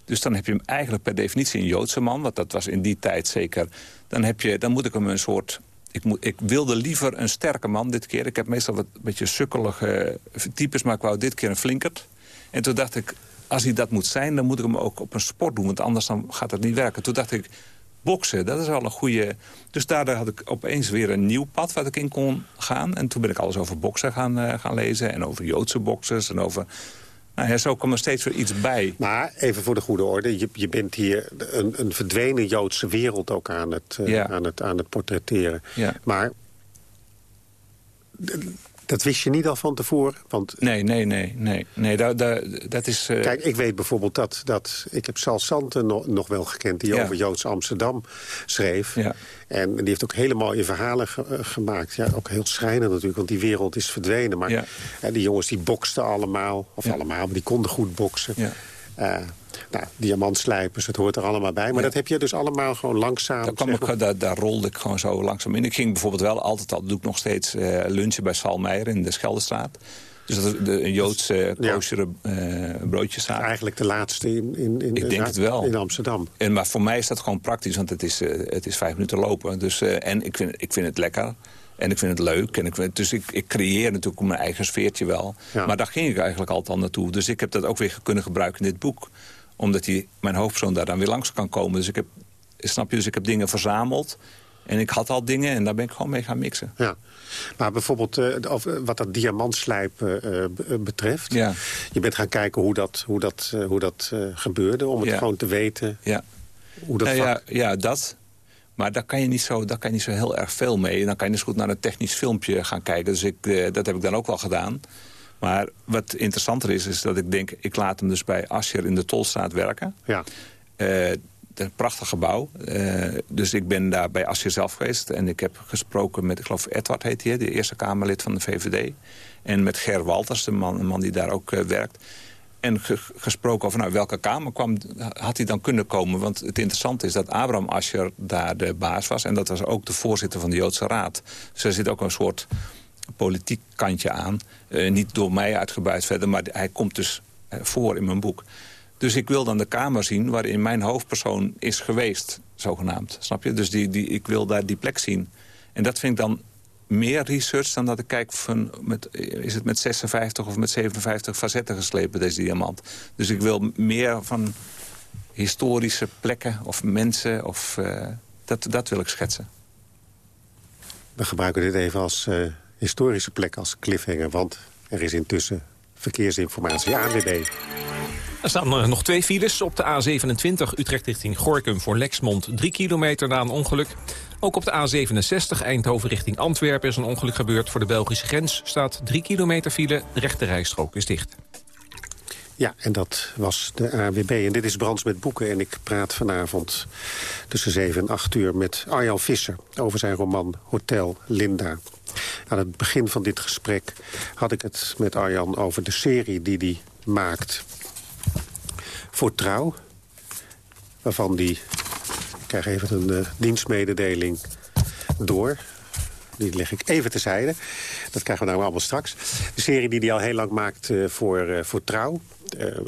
Dus dan heb je hem eigenlijk per definitie een Joodse man. Want dat was in die tijd zeker. Dan, heb je, dan moet ik hem een soort... Ik, moet, ik wilde liever een sterke man dit keer. Ik heb meestal wat een beetje sukkelige types, maar ik wou dit keer een flinkert. En toen dacht ik, als hij dat moet zijn, dan moet ik hem ook op een sport doen. Want anders dan gaat het niet werken. Toen dacht ik, boksen, dat is wel een goede... Dus daardoor had ik opeens weer een nieuw pad wat ik in kon gaan. En toen ben ik alles over boksen gaan, eh, gaan lezen. En over Joodse boksers en over... Nou ja, zo kwam er steeds weer iets bij. Maar even voor de goede orde, je, je bent hier een, een verdwenen Joodse wereld ook aan het, eh, Ja. aan het, aan het portretteren. Ja. Maar dat wist je niet al van tevoren? Want Nee, nee, nee, nee. nee dat, dat, dat is... eh, Kijk, ik weet bijvoorbeeld dat... dat ik heb Sal Santen nog, nog wel gekend... die Ja. over Joods Amsterdam schreef. Ja. En die heeft ook hele mooie verhalen ge- eh, gemaakt. Ja, ook heel schrijnend natuurlijk, want die wereld is verdwenen. Maar Ja. hè, die jongens die boksten allemaal. Of allemaal, maar die konden goed boksen. Ja. Nou, diamantslijpers, het hoort er allemaal bij. Maar Ja. dat heb je dus allemaal gewoon langzaam... Daar, kwam ik, daar, daar rolde ik gewoon zo langzaam in. Ik ging bijvoorbeeld wel altijd al, doe ik nog steeds, eh, lunchen bij Salmeijer in de Scheldestraat. Dus dat is de, een Joodse Ja. koosjere eh broodjeszaak. Eigenlijk de laatste in, in, in, Ik denk het wel. in Amsterdam. En, maar voor mij is dat gewoon praktisch, want het is, eh, het is vijf minuten lopen. Dus, en ik vind, ik vind het lekker. En ik vind het leuk. En ik vind, dus ik, ik creëer natuurlijk mijn eigen sfeertje wel. Ja. Maar daar ging ik eigenlijk altijd al naartoe. Dus ik heb dat ook weer kunnen gebruiken in dit boek. Omdat die, mijn hoofdpersoon daar dan weer langs kan komen. Dus ik heb, snap je, dus ik heb dingen verzameld. En ik had al dingen en daar ben ik gewoon mee gaan mixen. Ja. Maar bijvoorbeeld eh, over wat dat diamantslijpen eh, betreft. Ja. Je bent gaan kijken hoe dat, hoe dat, eh, hoe dat eh, gebeurde. Om het Ja. gewoon te weten Ja. hoe dat Nou vak... ja, ja, dat. Maar daar kan, je niet zo, daar kan je niet zo heel erg veel mee. En dan kan je dus goed naar een technisch filmpje gaan kijken. Dus ik, eh, dat heb ik dan ook wel gedaan. Maar wat interessanter is, is dat ik denk... ik laat hem dus bij Ascher in de Tolstraat werken. Ja. Uh, een prachtig gebouw. Uh, dus ik ben daar bij Ascher zelf geweest. En ik heb gesproken met, ik geloof Edward heet hij... de eerste Kamerlid van de VVD. En met Ger Walters, de man, een man die daar ook uh, werkt en gesproken over nou, welke kamer kwam, had hij dan kunnen komen. Want het interessante is dat Abraham Ascher daar de baas was. En dat was ook de voorzitter van de Joodse Raad. Dus er zit ook een soort politiek kantje aan. Uh, niet door mij uitgebuit verder, maar hij komt dus uh, voor in mijn boek. Dus ik wil dan de kamer zien waarin mijn hoofdpersoon is geweest, zogenaamd. Snap je? Dus die, die, ik wil daar die plek zien. En dat vind ik dan meer research dan dat ik kijk van... Met, is het met 56 of met 57 facetten geslepen, deze diamant. Dus ik wil meer van historische plekken of mensen. Of, dat, dat wil ik schetsen. We gebruiken dit even als historische plek, als cliffhanger. Want er is intussen verkeersinformatie ANWB. Er staan nog twee files op de A27 Utrecht richting Gorkum voor Lexmond. Drie kilometer na een ongeluk. Ook op de A67 Eindhoven richting Antwerpen is een ongeluk gebeurd. Voor de Belgische grens staat 3 kilometer file. De rechte rijstrook is dicht. Ja, en dat was de AWB. En dit is Brands met Boeken. En ik praat vanavond tussen 7 en 8 uur met Arjan Visser... over zijn roman Hotel Linda. Aan het begin van dit gesprek had ik het met Arjan over de serie die hij maakt... voor Trouw, waarvan die krijg even een uh, dienstmededeling door. Die leg ik even terzijde. Dat krijgen we nou allemaal straks. De serie die hij al heel lang maakt uh, voor, uh, voor Trouw.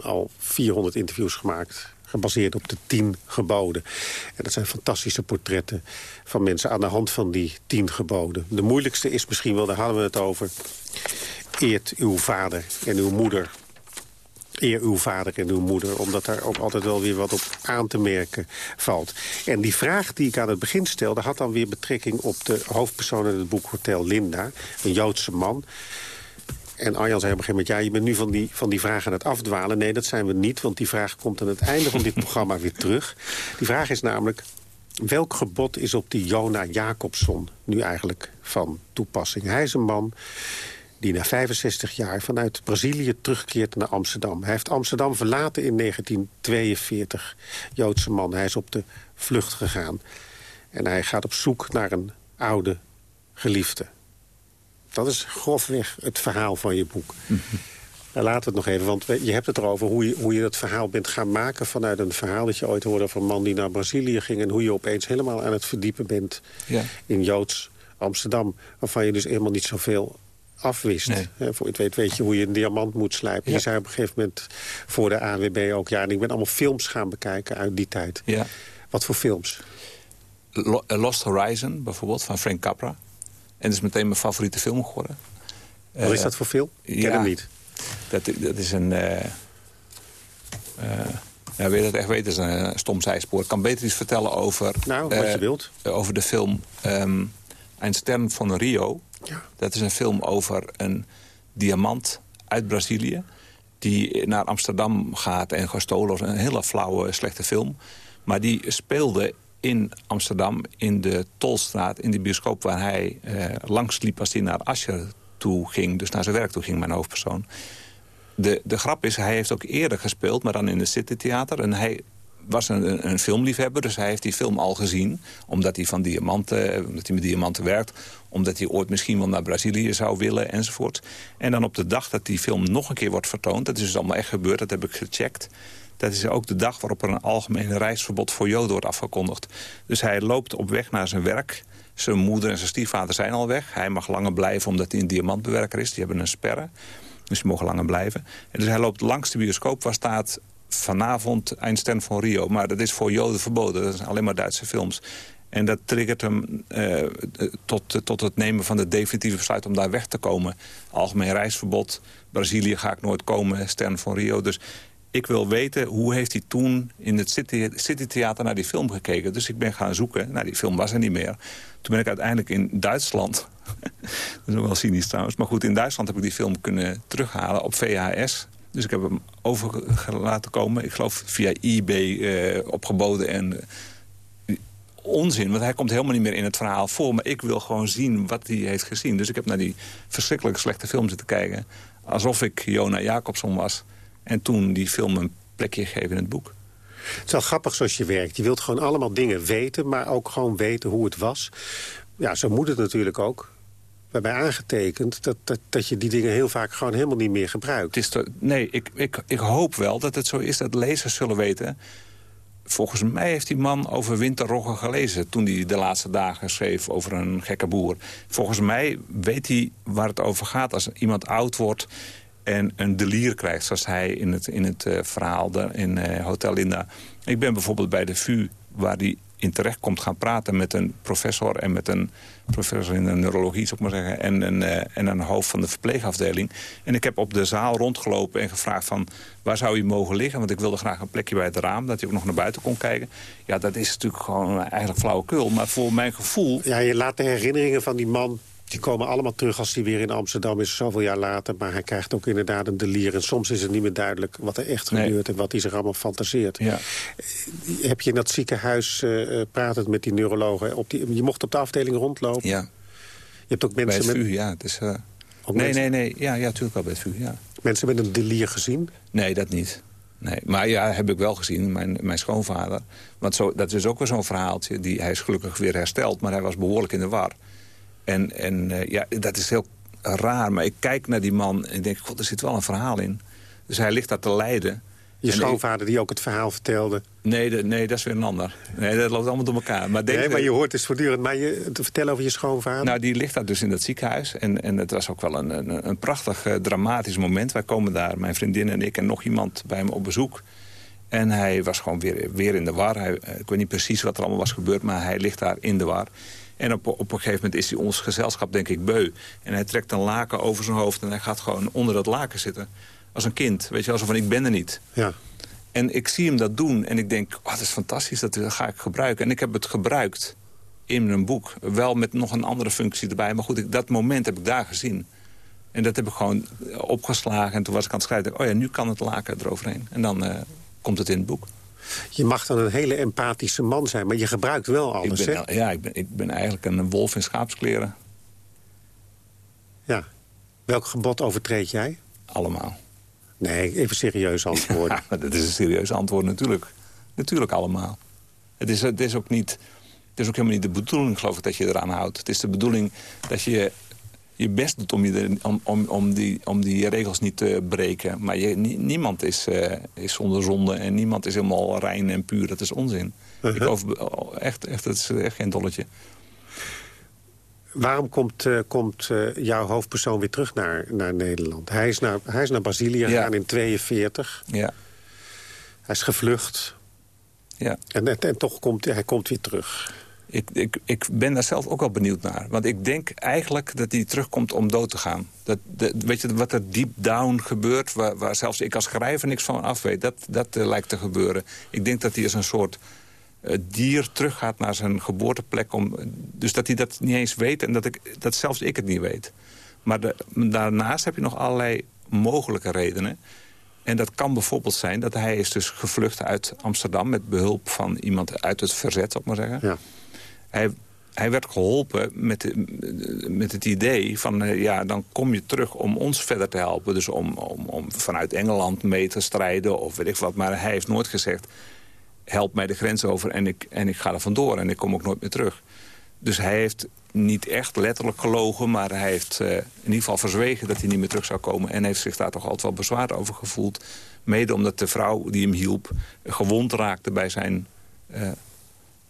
al 400 interviews gemaakt gebaseerd op de tien geboden. En dat zijn fantastische portretten van mensen aan de hand van die tien geboden. De moeilijkste is misschien wel, daar hadden we het over... eert uw vader en uw moeder eer uw vader en uw moeder. Omdat daar ook altijd wel weer wat op aan te merken valt. En die vraag die ik aan het begin stelde... had dan weer betrekking op de hoofdpersoon in het boek Hotel Linda. Een Joodse man. En Arjan zei op een gegeven moment... ja, je bent nu van die, van die vraag aan het afdwalen. Nee, dat zijn we niet, want die vraag komt aan het einde van dit programma weer terug. Die vraag is namelijk... Welk gebod is op die Jona Jacobson nu eigenlijk van toepassing? Hij is een man die na 65 jaar vanuit Brazilië terugkeert naar Amsterdam. Hij heeft Amsterdam verlaten in 1942. Joodse man, hij is op de vlucht gegaan. En hij gaat op zoek naar een oude geliefde. Dat is grofweg het verhaal van je boek. Mm -hmm. laten we het nog even, want je hebt het erover hoe je, hoe je dat verhaal bent gaan maken... vanuit een verhaal dat je ooit hoorde van een man die naar Brazilië ging... en hoe je opeens helemaal aan het verdiepen bent ja. in Joods Amsterdam... waarvan je dus helemaal niet zoveel afwist. Nee. voor het weet weet je hoe je een diamant moet slijpen. Ja. Je zei op een gegeven moment voor de AWB ook... ja, en ik ben allemaal films gaan bekijken uit die tijd. Ja. Wat voor films? Lost Horizon bijvoorbeeld, van Frank Capra. En is meteen mijn favoriete film geworden. Wat is dat voor film? Ik ken hem niet. Dat, dat is een... Uh, uh, ja, wil je dat echt weten? Dat is een stom zijspoor. Ik kan beter iets vertellen over... Nou, wat je wilt. Over de film um, Ein Stern van Rio... Ja. Dat is een film over een diamant uit Brazilië... die naar Amsterdam gaat en gestolen. Een hele flauwe, slechte film. Maar die speelde in Amsterdam, in de Tolstraat... in de bioscoop waar hij eh, langs liep als hij naar Ascher toe ging. Dus naar zijn werk toe ging, mijn hoofdpersoon. De, de grap is, hij heeft ook eerder gespeeld, maar dan in het City Theater. En hij was een, een, filmliefhebber, dus hij heeft die film al gezien. Omdat hij, van diamanten, omdat hij met diamanten werkt. Omdat hij ooit misschien wel naar Brazilië zou willen enzovoort. En dan op de dag dat die film nog een keer wordt vertoond... dat is dus allemaal echt gebeurd, dat heb ik gecheckt... Dat is ook de dag waarop er een algemeen reisverbod voor Joden wordt afgekondigd. Dus hij loopt op weg naar zijn werk. Zijn moeder en zijn stiefvader zijn al weg. Hij mag langer blijven omdat hij een diamantbewerker is. Die hebben een sperre. Dus die mogen langer blijven. En dus hij loopt langs de bioscoop waar staat vanavond Einstein van Rio. Maar dat is voor Joden verboden. Dat zijn alleen maar Duitse films. En dat triggert hem uh, tot, tot het nemen van de definitieve besluit om daar weg te komen. Algemeen reisverbod. Brazilië ga ik nooit komen. Stern van Rio. Dus ik wil weten hoe heeft hij toen in het City, Theater naar die film gekeken. Dus ik ben gaan zoeken. Nou, die film was er niet meer. Toen ben ik uiteindelijk in Duitsland... dat is nog wel cynisch trouwens. Maar goed, in Duitsland heb ik die film kunnen terughalen op VHS. Dus ik heb hem over laten komen. Ik geloof via eBay uh, opgeboden en uh, onzin. Want hij komt helemaal niet meer in het verhaal voor. Maar ik wil gewoon zien wat hij heeft gezien. Dus ik heb naar die verschrikkelijk slechte film zitten kijken. Alsof ik Jona Jacobson was. En toen die film een plekje gegeven in het boek. Het is wel grappig zoals je werkt. Je wilt gewoon allemaal dingen weten, maar ook gewoon weten hoe het was. Ja, zo moet het natuurlijk ook. Hebben aangetekend dat, dat, dat je die dingen heel vaak gewoon helemaal niet meer gebruikt. Het is te, nee, ik, ik, ik hoop wel dat het zo is dat lezers zullen weten... Volgens mij heeft die man over winterroggen gelezen... toen hij de laatste dagen schreef over een gekke boer. Volgens mij weet hij waar het over gaat als iemand oud wordt en een delier krijgt, zoals hij in het, in het uh, verhaal in uh, Hotel Linda. Ik ben bijvoorbeeld bij de VU, waar hij in terecht komt gaan praten met een professor... en met een professor in de neurologie, zou ik maar zeggen... En een, uh, en een hoofd van de verpleegafdeling. En ik heb op de zaal rondgelopen en gevraagd van... waar zou hij mogen liggen? Want ik wilde graag een plekje bij het raam... dat hij ook nog naar buiten kon kijken. Ja, dat is natuurlijk gewoon eigenlijk flauwekul. Maar voor mijn gevoel... Ja, je laat de herinneringen van die man die komen allemaal terug als hij weer in Amsterdam is, zoveel jaar later. Maar hij krijgt ook inderdaad een delier. En soms is het niet meer duidelijk wat er echt gebeurt... en wat hij zich allemaal fantaseert. Ja. Heb je in dat ziekenhuis uh, pratend met die neurologen... Op die, je mocht op de afdeling rondlopen? Ja. Je hebt ook mensen bij het VU, met... ja. Het is, uh... nee, nee, nee. Ja, ja, natuurlijk wel bij het VU, ja. Mensen met een delier gezien? Nee, dat niet. Nee, maar ja, heb ik wel gezien, mijn, mijn schoonvader. Want zo, dat is ook weer zo'n verhaaltje. Die, hij is gelukkig weer hersteld, maar hij was behoorlijk in de war. En, en uh, ja, dat is heel raar. Maar ik kijk naar die man en denk, god, er zit wel een verhaal in. Dus hij ligt daar te lijden. Je schoonvader die ook het verhaal vertelde? Nee, de, nee, dat is weer een ander. Nee, dat loopt allemaal door elkaar. Maar nee, maar je hoort dus voortdurend maar je, te vertellen over je schoonvader. Nou, die ligt daar dus in dat ziekenhuis. En, en het was ook wel een, een, een prachtig uh, dramatisch moment. Wij komen daar, mijn vriendin en ik en nog iemand bij hem op bezoek. En hij was gewoon weer, weer in de war. Hij, ik weet niet precies wat er allemaal was gebeurd, maar hij ligt daar in de war. En op, op een gegeven moment is hij ons gezelschap denk ik beu. En hij trekt een laken over zijn hoofd en hij gaat gewoon onder dat laken zitten. Als een kind, weet je, alsof van ik ben er niet. Ja. En ik zie hem dat doen en ik denk, oh, dat is fantastisch, dat ga ik gebruiken. En ik heb het gebruikt in een boek. Wel met nog een andere functie erbij. Maar goed, ik, dat moment heb ik daar gezien. En dat heb ik gewoon opgeslagen. En toen was ik aan het schrijven, oh ja, nu kan het laken eroverheen. En dan uh, komt het in het boek. Je mag dan een hele empathische man zijn, maar je gebruikt wel alles, ik ben, hè? Ja, ik ben, ik ben eigenlijk een wolf in schaapskleren. Ja. Welk gebod overtreed jij? Allemaal. Nee, even serieus antwoorden. Ja, dat is een serieus antwoord natuurlijk. Natuurlijk allemaal. Het is, het is ook niet... Het is ook helemaal niet de bedoeling, geloof ik, dat je eraan houdt. Het is de bedoeling dat je je best doet om, je, om, om, om, die, om die regels niet te breken. Maar je, niemand is, uh, is zonder zonde en niemand is helemaal rein en puur. Dat is onzin. Uh -huh. Ik over, echt, echt, dat is echt geen dolletje. Waarom komt, uh, komt uh, jouw hoofdpersoon weer terug naar, naar Nederland? Hij is naar, hij is naar Brazilië gegaan in 42. Ja. Hij is gevlucht. Ja. En, en, en toch komt hij komt weer terug. Ik, ik, ik ben daar zelf ook wel benieuwd naar. Want ik denk eigenlijk dat hij terugkomt om dood te gaan. Dat, weet je wat er deep down gebeurt... Waar, waar zelfs ik als schrijver niks van af weet... dat, dat uh, lijkt te gebeuren. Ik denk dat hij als een soort uh, dier teruggaat naar zijn geboorteplek. Om, dus dat hij dat niet eens weet en dat, ik, dat zelfs ik het niet weet. Maar daarnaast heb je nog allerlei mogelijke redenen. En dat kan bijvoorbeeld zijn dat hij is dus gevlucht uit Amsterdam... met behulp van iemand uit het verzet, zou ik maar zeggen... Ja. Hij, hij werd geholpen met, met het idee van... Uh, ja, dan kom je terug om ons verder te helpen. Dus om, om, om vanuit Engeland mee te strijden of weet ik wat. Maar hij heeft nooit gezegd... help mij de grens over en ik, en ik ga er vandoor. En ik kom ook nooit meer terug. Dus hij heeft niet echt letterlijk gelogen... maar hij heeft uh, in ieder geval verzwegen dat hij niet meer terug zou komen... en heeft zich daar toch altijd wel bezwaard over gevoeld. Mede omdat de vrouw die hem hielp gewond raakte bij zijn... Uh,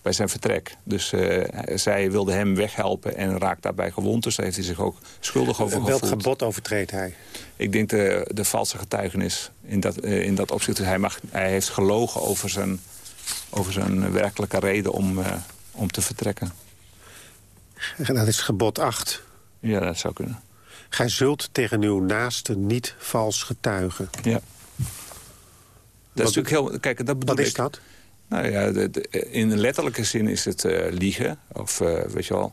bij zijn vertrek. Dus uh, zij wilde hem weghelpen en raakt daarbij gewond. Dus daar heeft hij zich ook schuldig over gevoeld. Welk gebod overtreedt hij? Ik denk de, de valse getuigenis. In dat, uh, in dat opzicht. Dus hij, mag, hij heeft gelogen over zijn, over zijn werkelijke reden om, uh, om te vertrekken. En dat is gebod 8. Ja, dat zou kunnen. Gij zult tegen uw naaste niet vals getuigen. Ja. Dat is natuurlijk heel... Kijk, dat bedoel Wat is ik. dat? Nou ja, in de letterlijke zin is het uh, liegen. Of, uh, weet je wel,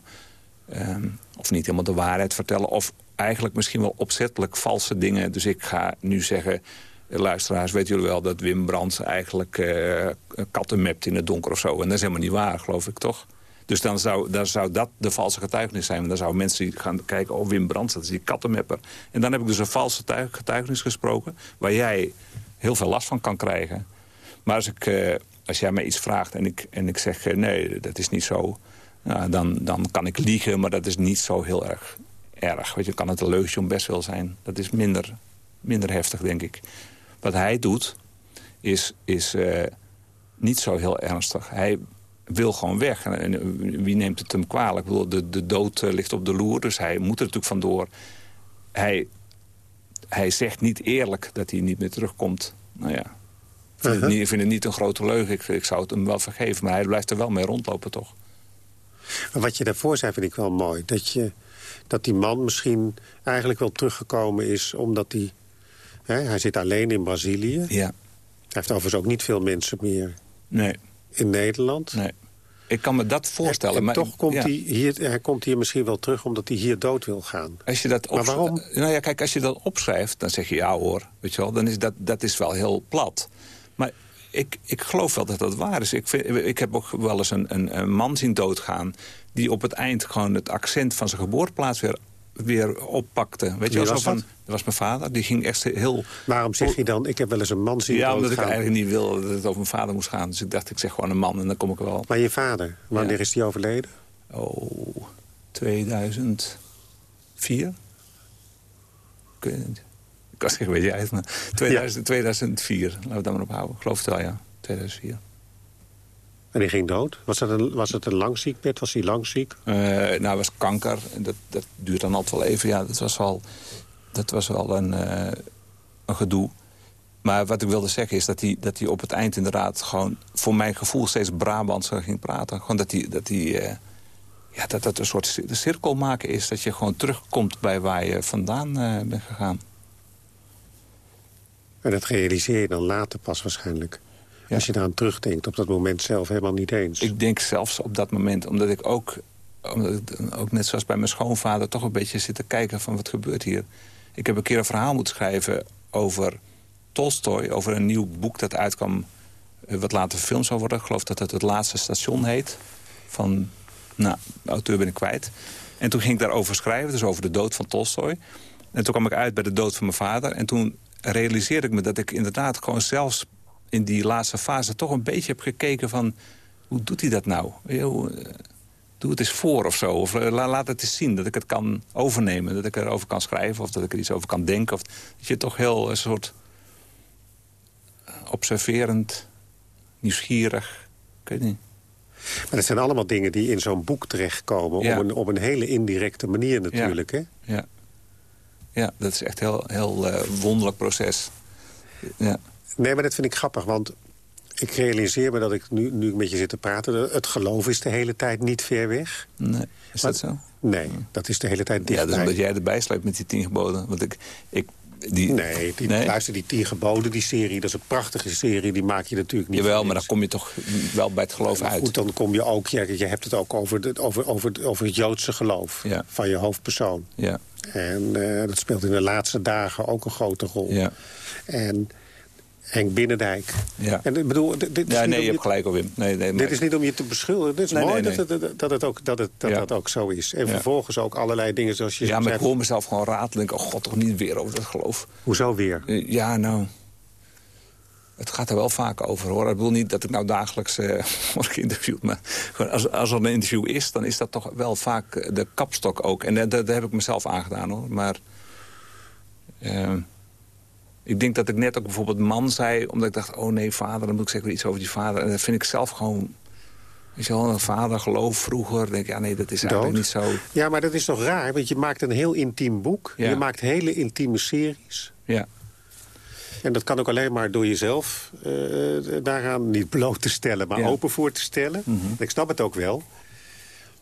um, of niet helemaal de waarheid vertellen. Of eigenlijk misschien wel opzettelijk valse dingen. Dus ik ga nu zeggen, luisteraars, weten jullie wel dat Wim Brands eigenlijk uh, katten mept in het donker of zo. En dat is helemaal niet waar, geloof ik, toch? Dus dan zou, dan zou dat de valse getuigenis zijn. Dan zouden mensen gaan kijken, oh Wim Brands, dat is die kattenmepper. En dan heb ik dus een valse getuigenis gesproken... waar jij heel veel last van kan krijgen. Maar als, ik, als jij mij iets vraagt en ik, en ik zeg, uh, nee, dat is niet zo... Nou, dan, dan kan ik liegen, maar dat is niet zo heel erg erg. Weet je, kan het een leugje om best wel zijn. Dat is minder, minder heftig, denk ik. Wat hij doet, is, is uh, niet zo heel ernstig. Hij wil gewoon weg. En, wie neemt het hem kwalijk? Ik bedoel, de, de dood ligt op de loer, dus hij moet er natuurlijk vandoor. Hij, hij zegt niet eerlijk dat hij niet meer terugkomt. Nou ja, ik vind, het, niet, ik vind het niet een grote leugen. Ik, ik zou het hem wel vergeven, maar hij blijft er wel mee rondlopen, toch? Maar wat je daarvoor zei vind ik wel mooi. Dat, je, dat die man misschien eigenlijk wel teruggekomen is... omdat hij... Hè, hij zit alleen in Brazilië. Ja. Hij heeft overigens ook niet veel mensen meer nee. in Nederland. Nee. Ik kan me dat voorstellen. En, maar toch komt ja. hij, hier, hij komt hier misschien wel terug omdat hij hier dood wil gaan. Als je dat maar waarom? Nou ja, kijk, als je dat opschrijft, dan zeg je ja hoor. Weet je wel, dan is dat, dat is wel heel plat. Ik, ik geloof wel dat dat waar is. Ik, vind, ik heb ook wel eens een, een, een man zien doodgaan... die op het eind gewoon het accent van zijn geboorteplaats weer weer oppakte. Weet je wel, was van, dat? was mijn vader. Die ging echt heel... Waarom zeg je dan, ik heb wel eens een man zien Ja, omdat ik doodgaan? eigenlijk niet wilde dat het over mijn vader moest gaan. Dus ik dacht, ik zeg gewoon een man en dan kom ik wel. Maar je vader, wanneer Ja. is die overleden? Oh, 2004? Ik weet het niet. Ik kan weet jij het, maar 2000, 2004. Laten we daar maar op houden. Ik geloof het wel, ja. 2004. En die ging dood? Was het een, was het een lang ziekbed? Was hij lang ziek? Eh, nou, het was kanker. En dat, dat duurt dan altijd wel even. Ja, dat was wel, dat was wel een, eh, een gedoe. Maar wat ik wilde zeggen is dat hij, dat hij op het eind inderdaad gewoon... voor mijn gevoel steeds Brabantser ging praten. Gewoon dat hij... Dat hij eh, ja, dat dat een soort cirkel maken is. Dat je gewoon terugkomt bij waar je vandaan bent gegaan. En dat realiseer je dan later pas waarschijnlijk. Als je eraan terugdenkt, op dat moment zelf helemaal niet eens. Ik denk zelfs op dat moment, omdat ik ook, omdat ik dan ook net zoals bij mijn schoonvader... toch een beetje zit te kijken van wat gebeurt hier. Ik heb een keer een verhaal moeten schrijven over Tolstoy... over een nieuw boek dat uitkwam, eh, wat later film zou worden. Ik geloof dat het Het Laatste Station heet. Van, nou, de auteur ben ik kwijt. En toen ging ik daarover schrijven, dus over de dood van Tolstoy. En toen kwam ik uit bij de dood van mijn vader. En toen realiseerde ik me dat ik inderdaad gewoon zelfs in die laatste fase toch een beetje heb gekeken van... hoe doet hij dat nou? Eh, Doe het eens voor of zo. Of eh, la- laat het eens zien dat ik het kan overnemen. Dat ik erover kan schrijven of dat ik er iets over kan denken. Of dat je toch heel een soort eh, observerend, nieuwsgierig... Ik weet niet. Maar dat zijn allemaal dingen die in zo'n boek terechtkomen... Ja. Op, een, op een hele indirecte manier natuurlijk. Hè? Ja. Ja, dat is echt een heel, heel eh, wonderlijk proces. Ja. Nee, maar dat vind ik grappig, want ik realiseer me dat ik nu, nu ik met je zit te praten... het geloof is de hele tijd niet ver weg. Nee, is dat zo? Nee, dat is de hele tijd Ja, dichtbij. dat is omdat jij erbij sleept met die tien geboden. Want ik, ik, die, Nee, die, luister, die Tien Geboden, die serie, dat is een prachtige serie. Die maak je natuurlijk niet Jawel, maar dan kom je toch wel bij het geloof uit. Goed, dan kom je ook, ja, je hebt het ook over, de, over, over, over het Joodse geloof Ja. van je hoofdpersoon. Ja. En eh, dat speelt in de laatste dagen ook een grote rol. Ja. En Henk Binnendijk. Ja. En ik bedoel, dit, dit is Ja, niet nee, je hebt gelijk, Wim. Nee, nee, Dit is niet om je te beschuldigen. Het is Nee, mooi nee, Dat, het, dat, het ook, dat, het, dat, Ja. dat ook zo is. En Ja. vervolgens ook allerlei dingen zoals je Ja, maar zei. ik hoor mezelf gewoon ratelen. Oh god, toch niet weer over dat geloof. Hoezo weer? Eh, Ja, nou... Het gaat er wel vaak over, hoor. Ik bedoel niet dat ik nou dagelijks eh word geïnterviewd. Maar als, als er een interview is, dan is dat toch wel vaak eh, de kapstok ook. En dat, dat heb ik mezelf aangedaan, hoor. Maar... eh, ik denk dat ik net ook bijvoorbeeld man zei... omdat ik dacht, oh nee, vader, dan moet ik zeker iets over die vader. En dat vind ik zelf gewoon... Weet je wel, een vader geloof vroeger. Denk ik, ja, nee, dat is eigenlijk Dood. niet zo... Ja, maar dat is toch raar? Want je maakt een heel intiem boek. Ja. Je maakt hele intieme series. Ja. En dat kan ook alleen maar door jezelf eh, daaraan niet bloot te stellen... maar Ja. Mhm. open voor te stellen. Ik snap het ook wel.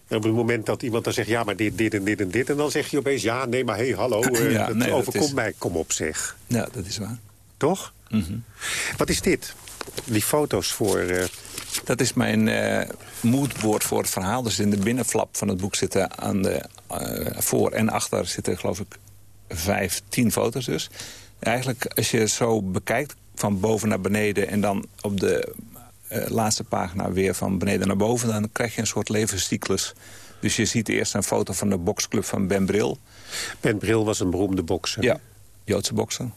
En op het moment dat iemand dan zegt... ja, maar dit, dit en dit en dit... en dan zeg je opeens... ja, nee, maar hé, hey, hallo, Ja, nee, dat overkomt is- mij. Kom op, zeg. Ja, dat is waar. Toch? Mhm. Wat is dit? Die foto's voor... eh, Dat is mijn eh moodboard voor het verhaal. Dus in de binnenflap van het boek zitten aan de voor en achter zitten geloof ik vijf, tien foto's dus. Eigenlijk, als je het zo bekijkt, van boven naar beneden... en dan op de eh, laatste pagina weer van beneden naar boven... dan krijg je een soort levenscyclus. Dus je ziet eerst een foto van de boxclub van Ben Bril. Ben Bril was een beroemde bokser. Ja, Joodse bokser.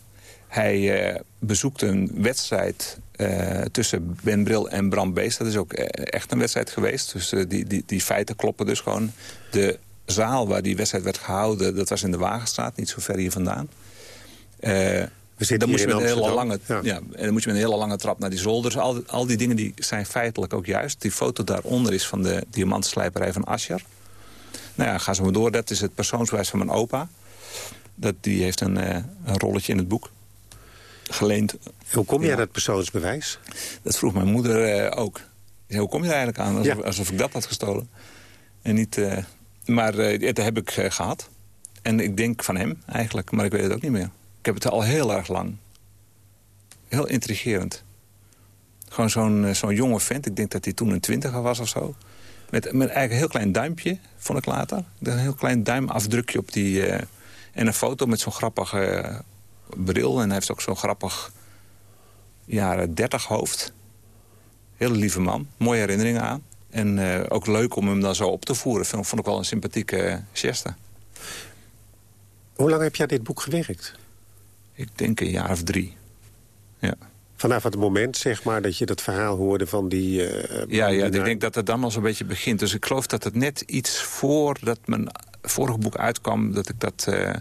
Hij uh, bezoekt een wedstrijd uh, tussen Ben Bril en Bram Beest. Dat is ook echt een wedstrijd geweest. Dus die, die, die feiten kloppen dus gewoon. De zaal waar die wedstrijd werd gehouden, dat was in de Wagenstraat, niet zo ver hier vandaan. Uh, dan moest je met een hele lange, ja. ja. en dan moet je met een hele lange trap naar die zolder. Dus al, al die dingen die zijn feitelijk ook juist. Die foto daaronder is van de diamantslijperij van Ascher. Nou ja, ga zo maar door. Dat is het persoonsbewijs van mijn opa. Dat, die heeft een, uh, een rolletje in het boek. Geleend. Hoe kom je ja. aan dat persoonsbewijs? Dat vroeg mijn moeder uh, ook. Hoe kom je er eigenlijk aan? Alsof, ja. alsof ik dat had gestolen. En niet... Uh, maar dat heb ik gehad. En ik denk van hem eigenlijk, maar ik weet het ook niet meer. Ik heb het al heel erg lang. Heel intrigerend. Gewoon zo'n zo'n jonge vent. Ik denk dat hij toen een twintiger was of zo. Met, met eigenlijk een heel klein duimpje, vond ik later. Een heel klein duimafdrukje op die... Uh, en een foto met zo'n grappige uh, bril. En hij heeft ook zo'n grappig jaren dertig hoofd. Hele lieve man. Mooie herinneringen aan. En ook leuk om hem dan zo op te voeren. Vond, vond ik wel een sympathieke geste. Hoe lang heb jij dit boek gewerkt? Ik denk een jaar of drie. Ja. Vanaf het moment, zeg maar, dat je dat verhaal hoorde van die... Uh, ja, ja ik denk dat het dan al zo'n beetje begint. Dus ik geloof dat het net iets voordat mijn vorige boek uitkwam... dat ik dat, uh,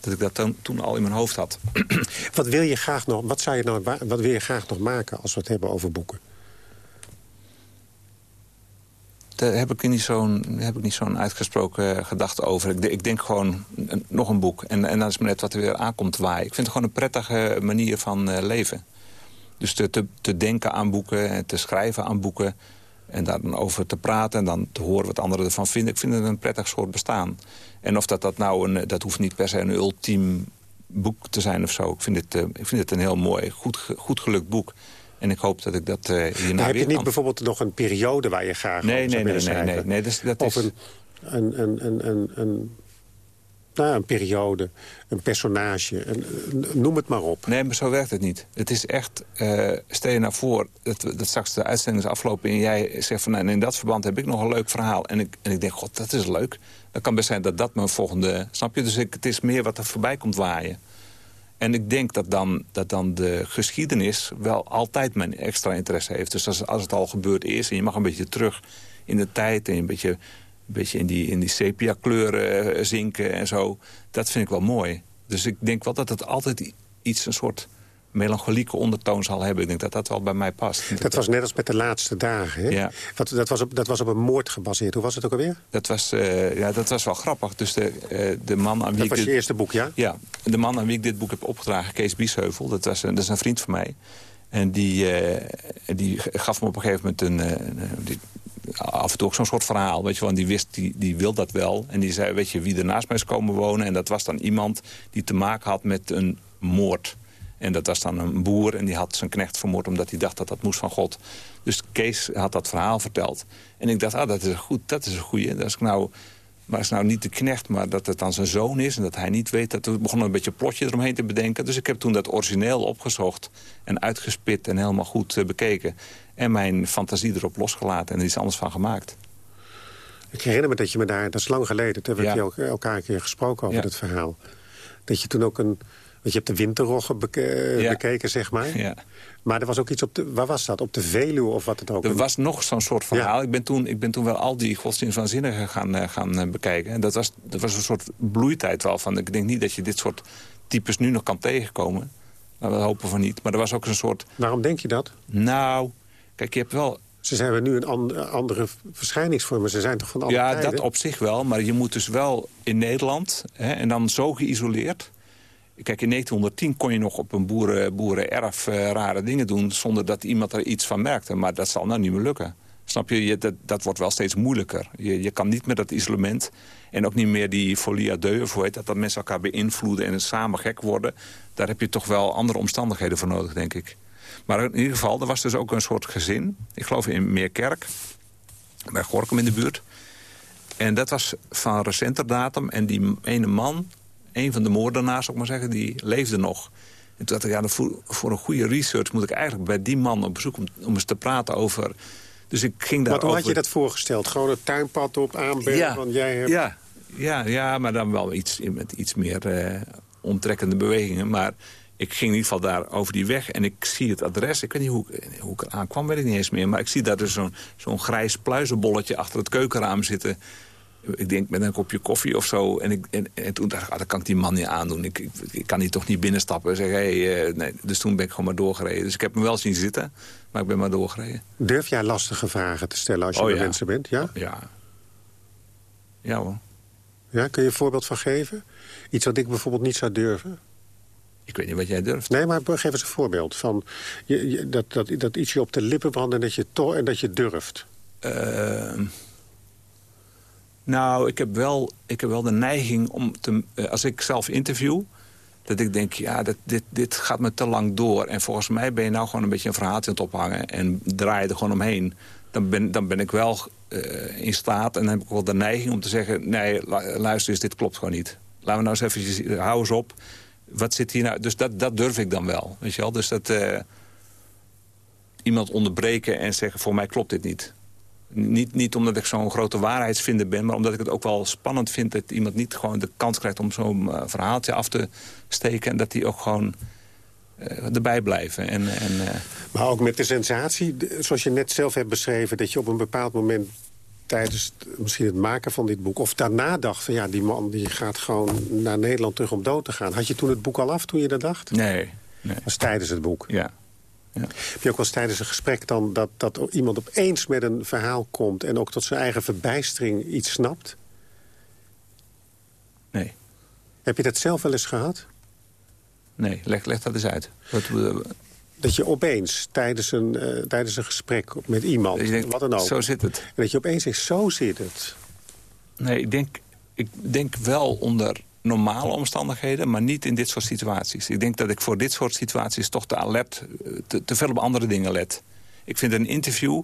dat, ik dat toen, toen al in mijn hoofd had. wat, wil je graag nog, wat, zou je nou, wat wil je graag nog maken als we het hebben over boeken? Daar heb ik niet zo'n uitgesproken gedachte over. Ik, ik, denk gewoon een, nog een boek. En, en dan is maar net wat er weer aankomt waaien. Ik vind het gewoon een prettige manier van leven. Dus te, te, denken aan boeken en te schrijven aan boeken... en daar dan over te praten en dan te horen wat anderen ervan vinden. Ik vind het een prettig soort bestaan. En of dat, dat nou een... dat hoeft niet per se een ultiem boek te zijn of zo. Ik vind het, ik vind het een heel mooi, goed, goed gelukt boek. En ik hoop dat ik dat uh, hierna nou, Heb je niet kan... bijvoorbeeld nog een periode waar je graag nee, nee, nee, nee, nee, nee, dus dat of is... een, een, een, een, een, een, nou, een periode, een personage, een, noem het maar op. Nee, maar zo werkt het niet. Het is echt, uh, stel je nou voor dat, dat straks de uitzending is afgelopen... en jij zegt van, nou, in dat verband heb ik nog een leuk verhaal. En ik, en ik denk, god, dat is leuk. Dan kan best zijn dat dat mijn volgende... Snap je? Dus ik, het is meer wat er voorbij komt waaien. En ik denk dat dan, dat dan de geschiedenis wel altijd mijn extra interesse heeft. Dus als, als het al gebeurd is en je mag een beetje terug in de tijd... en een beetje, een beetje in die, in die sepia-kleuren zinken en zo... dat vind ik wel mooi. Dus ik denk wel dat het altijd iets, een soort melancholieke ondertoon zal hebben. Ik denk dat dat wel bij mij past. Dat was net als met de laatste dagen, hè? Ja. Wat, dat, was op, dat was op een moord gebaseerd. Hoe was het ook alweer? Dat was, uh, ja, dat was wel grappig. Dus de, uh, de man aan wie dat ik was dit, je eerste boek, ja? Ja, de man aan wie ik dit boek heb opgedragen, Kees Biesheuvel... dat, was, dat is een vriend van mij. En die, uh, die gaf me op een gegeven moment een... Die, af en toe ook zo'n soort verhaal. Weet je wel, en die wist, die, die wil dat wel. En die zei, weet je, wie er naast mij is komen wonen. En dat was dan iemand die te maken had met een moord. En dat was dan een boer en die had zijn knecht vermoord... omdat hij dacht dat dat moest van God. Dus Kees had dat verhaal verteld. En ik dacht, ah, dat is goed, dat is een goeie. Dat is nou, maar is nou niet de knecht, maar dat het dan zijn zoon is... en dat hij niet weet, dat we begonnen een beetje een plotje eromheen te bedenken. Dus ik heb toen dat origineel opgezocht en uitgespit en helemaal goed uh, bekeken. En mijn fantasie erop losgelaten en er iets anders van gemaakt. Ik herinner me dat je me daar, dat is lang geleden... toen hebben we ja. elkaar een keer gesproken over ja. het verhaal. Dat je toen ook een want je hebt de winterroggen beke ja. bekeken, zeg maar. Ja. Maar er was ook iets op de... Waar was dat? Op de Veluwe of wat het ook? Er was nog zo'n soort verhaal. Ja. Ik, ben toen, ik ben toen wel al die godsdienstwaanzinnigen gaan, uh, gaan uh, bekijken. En dat was, dat was een soort bloeitijd wel. Van, ik denk niet dat je dit soort types nu nog kan tegenkomen. Nou, we hopen van niet. Maar er was ook een soort... Waarom denk je dat? Nou, kijk, je hebt wel... Ze zijn nu een andere verschijningsvormen. Ze zijn toch van alle Ja, tijden? dat op zich wel. Maar je moet dus wel in Nederland... Hè, en dan zo geïsoleerd... Kijk, in 1910 kon je nog op een boeren, boerenerf uh, rare dingen doen... zonder dat iemand er iets van merkte. Maar dat zal nou niet meer lukken. Snap je? je dat, dat wordt wel steeds moeilijker. Je, je kan niet meer dat isolement... en ook niet meer die folie à dat... dat mensen elkaar beïnvloeden en samen gek worden. Daar heb je toch wel andere omstandigheden voor nodig, denk ik. Maar in ieder geval, er was dus ook een soort gezin. Ik geloof in Meerkerk, bij Gorkum in de buurt. En dat was van recenter datum. En die ene man een van de moordenaars, ik maar zeggen, die leefde nog. En toen dacht ik, ja, voor, voor een goede research moet ik eigenlijk bij die man op bezoek... om, om eens te praten over... Dus ik ging daar Wat hoe had je dat voorgesteld? Gewoon het tuinpad op aanbellen? Ja, van jij hebt... ja, ja, ja, maar dan wel iets, met iets meer uh, omtrekkende bewegingen. Maar ik ging in ieder geval daar over die weg en ik zie het adres. Ik weet niet hoe, hoe ik eraan kwam, weet ik niet eens meer. Maar ik zie daar dus zo'n zo'n grijs pluizenbolletje achter het keukenraam zitten ik denk met een kopje koffie of zo. En, ik, en, en toen dacht ik, ah, dat kan ik die man niet aandoen. Ik, ik, ik kan hier toch niet binnenstappen en zeggen, hey, uh, nee. Dus toen ben ik gewoon maar doorgereden. Dus ik heb hem wel zien zitten, maar ik ben maar doorgereden. Durf jij lastige vragen te stellen als je oh, bij ja. mensen bent? Ja? Ja. Ja hoor. Ja, kun je een voorbeeld van geven? Iets wat ik bijvoorbeeld niet zou durven? Ik weet niet wat jij durft. Nee, maar geef eens een voorbeeld. Van je, je, dat, dat, dat iets je op de lippen brandt en dat je, toch en dat je durft. Uh, nou, ik heb, wel, ik heb wel de neiging om te... Uh, als ik zelf interview, dat ik denk, ja, dat, dit, dit gaat me te lang door. En volgens mij ben je nou gewoon een beetje een verhaaltje aan het ophangen... en draai je er gewoon omheen. Dan ben, dan ben ik wel uh, in staat en dan heb ik wel de neiging om te zeggen... nee, luister eens, dit klopt gewoon niet. Laten we nou eens even, hou eens op. Wat zit hier nou? Dus dat, dat durf ik dan wel, weet je wel. Dus dat iemand onderbreken en zeggen, voor mij klopt dit niet. Niet, niet omdat ik zo'n grote waarheidsvinder ben... maar omdat ik het ook wel spannend vind dat iemand niet gewoon de kans krijgt... om zo'n uh, verhaaltje af te steken. En dat die ook gewoon uh, erbij blijven. En, en, uh... Maar ook met de sensatie, zoals je net zelf hebt beschreven... dat je op een bepaald moment tijdens misschien het maken van dit boek... of daarna dacht van ja, die man die gaat gewoon naar Nederland terug om dood te gaan. Had je toen het boek al af toen je dat dacht? Nee. nee. Dat was tijdens het boek? Ja. Ja. Heb je ook wel eens tijdens een gesprek dan dat, dat iemand opeens met een verhaal komt... en ook tot zijn eigen verbijstering iets snapt? Nee. Heb je dat zelf wel eens gehad? Nee, leg, leg dat eens uit. Wat, uh, dat je opeens tijdens een, uh, tijdens een gesprek met iemand, denkt, wat dan ook... Zo zit het. En dat je opeens zegt, zo zit het. Nee, ik denk, ik denk wel onder normale omstandigheden, maar niet in dit soort situaties. Ik denk dat ik voor dit soort situaties toch te alert, te, te veel op andere dingen let. Ik vind een interview,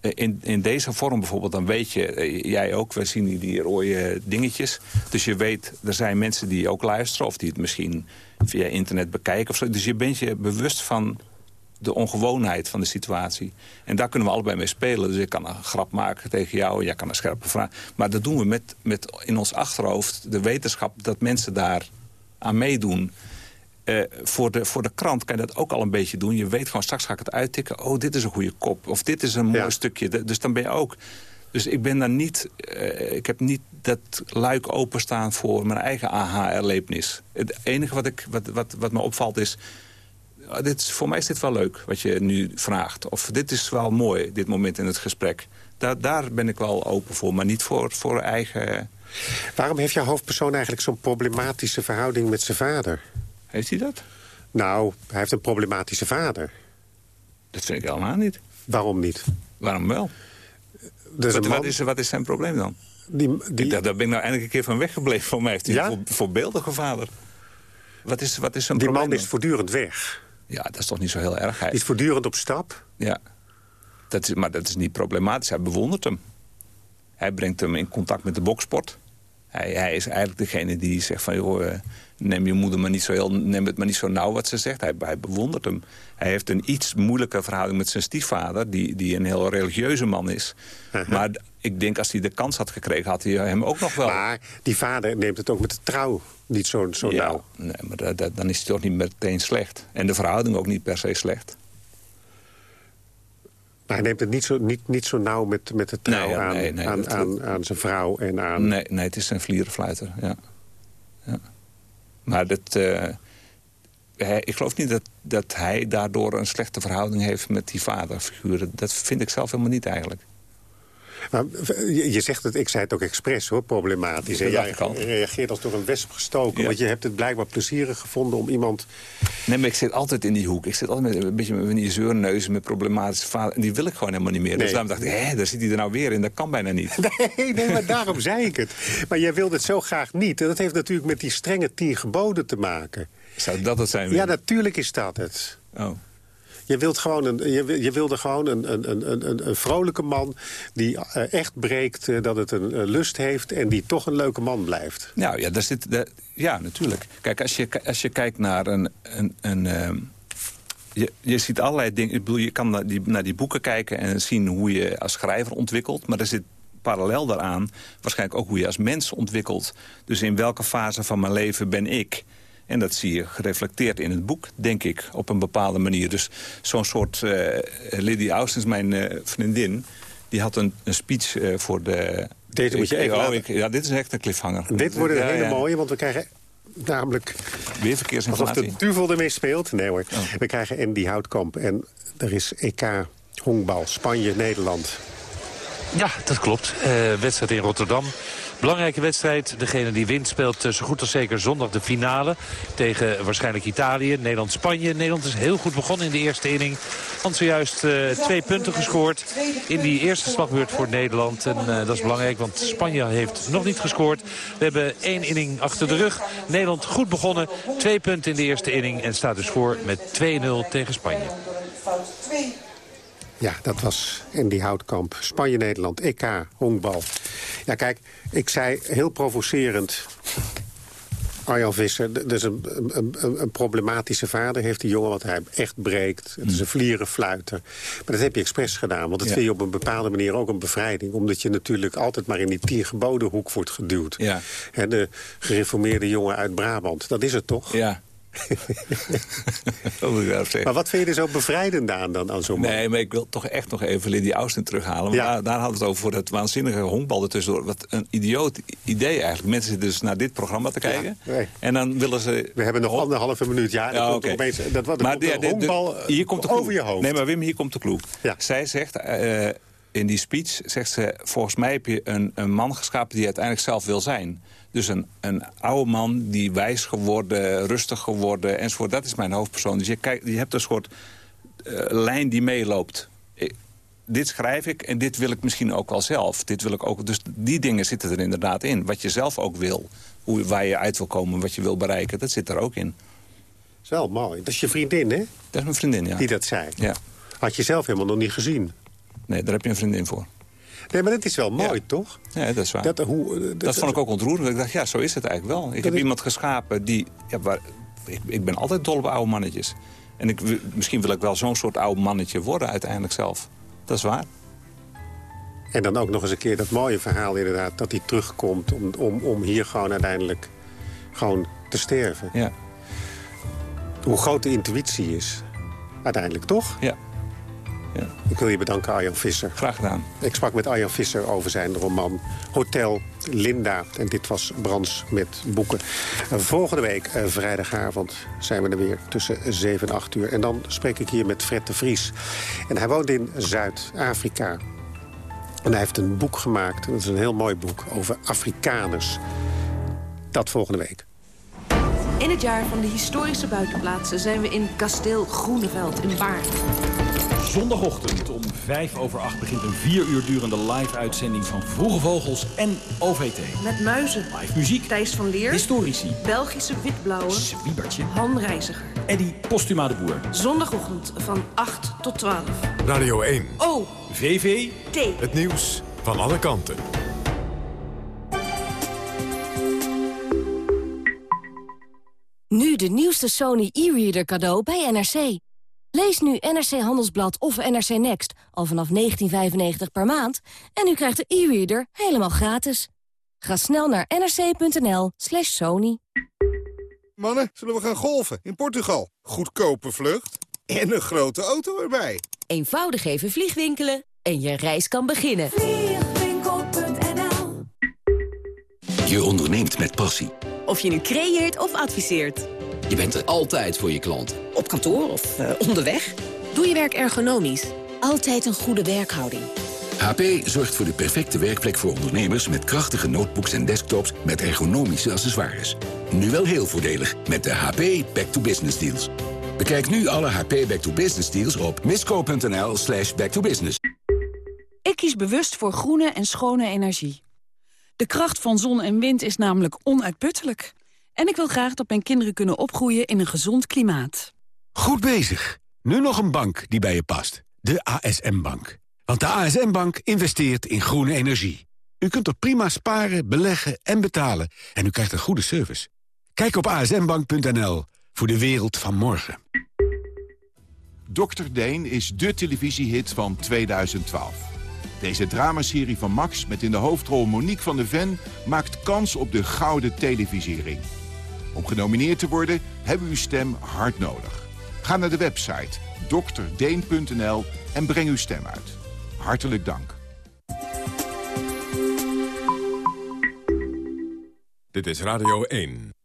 in, in deze vorm bijvoorbeeld, dan weet je, jij ook, we zien die, die rode dingetjes. Dus je weet, er zijn mensen die ook luisteren of die het misschien via internet bekijken. Of zo. Dus je bent je bewust van de ongewoonheid van de situatie. En daar kunnen we allebei mee spelen. Dus ik kan een grap maken tegen jou, jij kan een scherpe vraag. Maar dat doen we met, met in ons achterhoofd de wetenschap... dat mensen daar aan meedoen. Uh, voor, de, voor de krant kan je dat ook al een beetje doen. Je weet gewoon, straks ga ik het uittikken. Oh, dit is een goede kop. Of dit is een mooi ja. stukje. Dus dan ben je ook... Dus ik ben daar niet... Uh, ik heb niet dat luik openstaan voor mijn eigen aha-erlevenis. Het enige wat, ik, wat, wat, wat me opvalt is dit is, voor mij is dit wel leuk, wat je nu vraagt. Of dit is wel mooi, dit moment in het gesprek. Daar, daar ben ik wel open voor, maar niet voor, voor eigen... Waarom heeft jouw hoofdpersoon eigenlijk zo'n problematische verhouding met zijn vader? Heeft hij dat? Nou, hij heeft een problematische vader. Dat vind ik helemaal niet. Waarom niet? Waarom wel? Dus wat, man... wat, is, wat is zijn probleem dan? Die, daar ben ik nou eindelijk een keer van weggebleven. Voor mij heeft hij ja? een voorbeeldige vader. Wat is, wat is zijn die probleem man is voortdurend weg. Ja, dat is toch niet zo heel erg. Hij is voortdurend op stap. Ja, dat is, maar dat is niet problematisch. Hij bewondert hem. Hij brengt hem in contact met de boksport. Hij, hij is eigenlijk degene die zegt van... joh, neem je moeder maar niet zo heel, neem het maar niet zo nauw wat ze zegt. Hij, hij bewondert hem. Hij heeft een iets moeilijke verhouding met zijn stiefvader... die, die een heel religieuze man is. Uh -huh. Maar ik denk als hij de kans had gekregen... had hij hem ook nog wel... Maar die vader neemt het ook met de trouw niet zo, zo ja, nauw. Nee, maar dat, dat, dan is hij toch niet meteen slecht. En de verhouding ook niet per se slecht. Maar hij neemt het niet zo, niet, niet zo nauw met, met de trouw nee, aan, nee, nee, aan, aan, aan, zijn vrouw en aan... Nee, nee het is een vlierenfluiter, ja. ja. Maar dat... Uh, hij, ik geloof niet dat, dat hij daardoor een slechte verhouding heeft met die vaderfiguren. Dat vind ik zelf helemaal niet eigenlijk. Maar je, je zegt het, ik zei het ook expres hoor, problematisch. En jij reageert als door een wesp gestoken. Ja. Want je hebt het blijkbaar plezierig gevonden om iemand... Nee, maar ik zit altijd in die hoek. Ik zit altijd met, een beetje met die zeurneuzen, met problematische vader. En die wil ik gewoon helemaal niet meer. Nee. Dus daarom dacht ik, hé, daar zit hij er nou weer in. Dat kan bijna niet. Nee, nee maar daarom zei ik het. Maar jij wilde het zo graag niet. En dat heeft natuurlijk met die strenge tien geboden te maken. Zou dat het zijn? Ja, natuurlijk is dat het. Oh. Je, wilt gewoon een, je, je wilde gewoon een, een, een, een, vrolijke man... die eh, echt breekt eh, dat het een lust heeft... en die toch een leuke man blijft. Nou ja, daar zit, ja, natuurlijk. Kijk, als je, als je kijkt naar een... een, een ehm, je, je ziet allerlei dingen. Ik bedoel, je kan naar die, naar die boeken kijken en zien hoe je als schrijver ontwikkelt. Maar er zit parallel daaraan waarschijnlijk ook hoe je als mens ontwikkelt. Dus in welke fase van mijn leven ben ik? En dat zie je gereflecteerd in het boek, denk ik, op een bepaalde manier. Dus zo'n soort... eh Lady Austin, mijn eh, vriendin... die had een, een speech eh, voor de... Deze moet je even oh, ik- Ja, dit is echt een cliffhanger. Dit wordt een Ja, hele ja. mooie, want we krijgen namelijk... Weer Alsof verkeersinformatie. de duvel ermee speelt. Nee hoor. Oh. We krijgen Andy Houtkamp en er is EK honkbal Spanje-Nederland. Ja, dat klopt. Eh, wedstrijd in Rotterdam. Belangrijke wedstrijd. Degene die wint speelt eh, zo goed als zeker zondag de finale. Tegen waarschijnlijk Italië, Nederland-Spanje. Nederland is heel goed begonnen in de eerste inning. Want zojuist eh, twee punten gescoord in die eerste slagbeurt voor Nederland. En eh, dat is belangrijk, want Spanje heeft nog niet gescoord. We hebben één inning achter de rug. Nederland goed begonnen. Twee punten in de eerste inning. En staat dus voor met 2-0 tegen Spanje. Ja, dat was Andy Houtkamp. Spanje-Nederland, EK, honkbal. Ja, kijk, ik zei heel provocerend... Arjan Visser, d- dus een, een, problematische vader heeft die jongen... wat hij echt breekt. Het is een vlierenfluiter. Maar dat heb je expres gedaan. Want dat Ja. vind je op een bepaalde manier ook een bevrijding. Omdat je natuurlijk altijd maar in die tien geboden hoek wordt geduwd. Ja. De gereformeerde jongen uit Brabant. Dat is het toch? Ja. Dat. Maar wat vind je er zo bevrijdend aan dan aan zo'n man? Nee, maar ik wil toch echt nog even Lady Austin terughalen. Want Ja. daar, daar hadden we het over voor dat waanzinnige honkbal ertussendoor. Wat een idioot idee eigenlijk. Mensen zitten dus naar dit programma te kijken. nee. En dan willen ze... We hebben nog anderhalve minuut. Ja, Ja, opeens, dat, wat, Maar komt de- een de- de- honkbal hier komt de over clue. je hoofd. Nee, maar Wim, hier komt de clue. Ja. Zij zegt, eh, in die speech, zegt ze... volgens mij heb je een, een man geschapen die uiteindelijk zelf wil zijn. Dus een, een oude man die wijs geworden, rustig geworden enzovoort. Dat is mijn hoofdpersoon. Dus je, kijkt, je hebt een soort eh, lijn die meeloopt. Ik- dit schrijf ik en dit wil ik misschien ook wel zelf. Dit wil ik ook, dus die dingen zitten er inderdaad in. Wat je zelf ook wil. Hoe, waar je uit wil komen, wat je wil bereiken. Dat zit er ook in. Dat is wel mooi. Dat is je vriendin, hè? Dat is mijn vriendin, ja. Die dat zei. Ja. Had je zelf helemaal nog niet gezien. Nee, daar heb je een vriendin voor. Nee, maar dat is wel mooi, toch? Ja, dat is waar. Dat, hoe, eh, dat, vond ik ook ontroerend. Ik dacht, ja, zo is het eigenlijk wel. Ik heb is- iemand geschapen die... Ja, waar, ik, ik ben altijd dol op oude mannetjes. En ik, misschien wil ik wel zo'n soort oude mannetje worden uiteindelijk zelf. Dat is waar. En dan ook nog eens een keer dat mooie verhaal inderdaad... dat hij terugkomt om, om, om hier gewoon uiteindelijk gewoon te sterven. Ja. Hoe groot de intuïtie is. Uiteindelijk, toch? Ja. Ja. Ik wil je bedanken, Arjan Visser. Graag gedaan. Ik sprak met Arjan Visser over zijn roman Hotel Linda. En dit was Brands met boeken. En Volgende week, eh, vrijdagavond, zijn we er weer tussen 7 en 8 uur. En dan spreek ik hier met Fred de Vries. En hij woont in Zuid-Afrika. En hij heeft een boek gemaakt, en dat is een heel mooi boek, over Afrikaners. Dat volgende week. In het jaar van de historische buitenplaatsen zijn we in kasteel Groeneveld in Baarn. Zondagochtend om 5 over 8 begint een 4 uur durende live-uitzending van Vroege Vogels en OVT. Met muizen, Live muziek, Thijs van Leer, historici, Belgische witblauwe, Zwiebertje, Han Reiziger. Eddie Postuma de Boer, Zondagochtend van 8 tot 12. Radio 1. O, VV, T. Het nieuws van alle kanten. Nu de nieuwste Sony e-reader cadeau bij NRC. Lees nu NRC Handelsblad of NRC Next al vanaf 19,95 per maand... en u krijgt de e-reader helemaal gratis. Ga snel naar nrc.nl slash sony. Mannen, zullen we gaan golfen in Portugal? Goedkope vlucht en een grote auto erbij. Eenvoudig even vliegwinkelen en je reis kan beginnen. Je onderneemt met passie. Of je nu creëert of adviseert. Je bent er altijd voor je klant. Op kantoor of eh, onderweg. Doe je werk ergonomisch. Altijd een goede werkhouding. HP zorgt voor de perfecte werkplek voor ondernemers... met krachtige notebooks en desktops met ergonomische accessoires. Nu wel heel voordelig met de HP Back to Business deals. Bekijk nu alle HP Back to Business deals op misco.nl slash backtobusiness. Ik kies bewust voor groene en schone energie. De kracht van zon en wind is namelijk onuitputtelijk. En ik wil graag dat mijn kinderen kunnen opgroeien in een gezond klimaat. Goed bezig. Nu nog een bank die bij je past. De ASM-bank. Want de ASM-bank investeert in groene energie. U kunt er prima sparen, beleggen en betalen. En u krijgt een goede service. Kijk op asmbank.nl voor de wereld van morgen. Dr. Deen is de televisiehit van 2012. Deze dramaserie van Max met in de hoofdrol Monique van der Ven... maakt kans op de gouden televisiering. Om genomineerd te worden hebben we uw stem hard nodig. Ga naar de website drdeen.nl en breng uw stem uit. Hartelijk dank. Dit is Radio 1.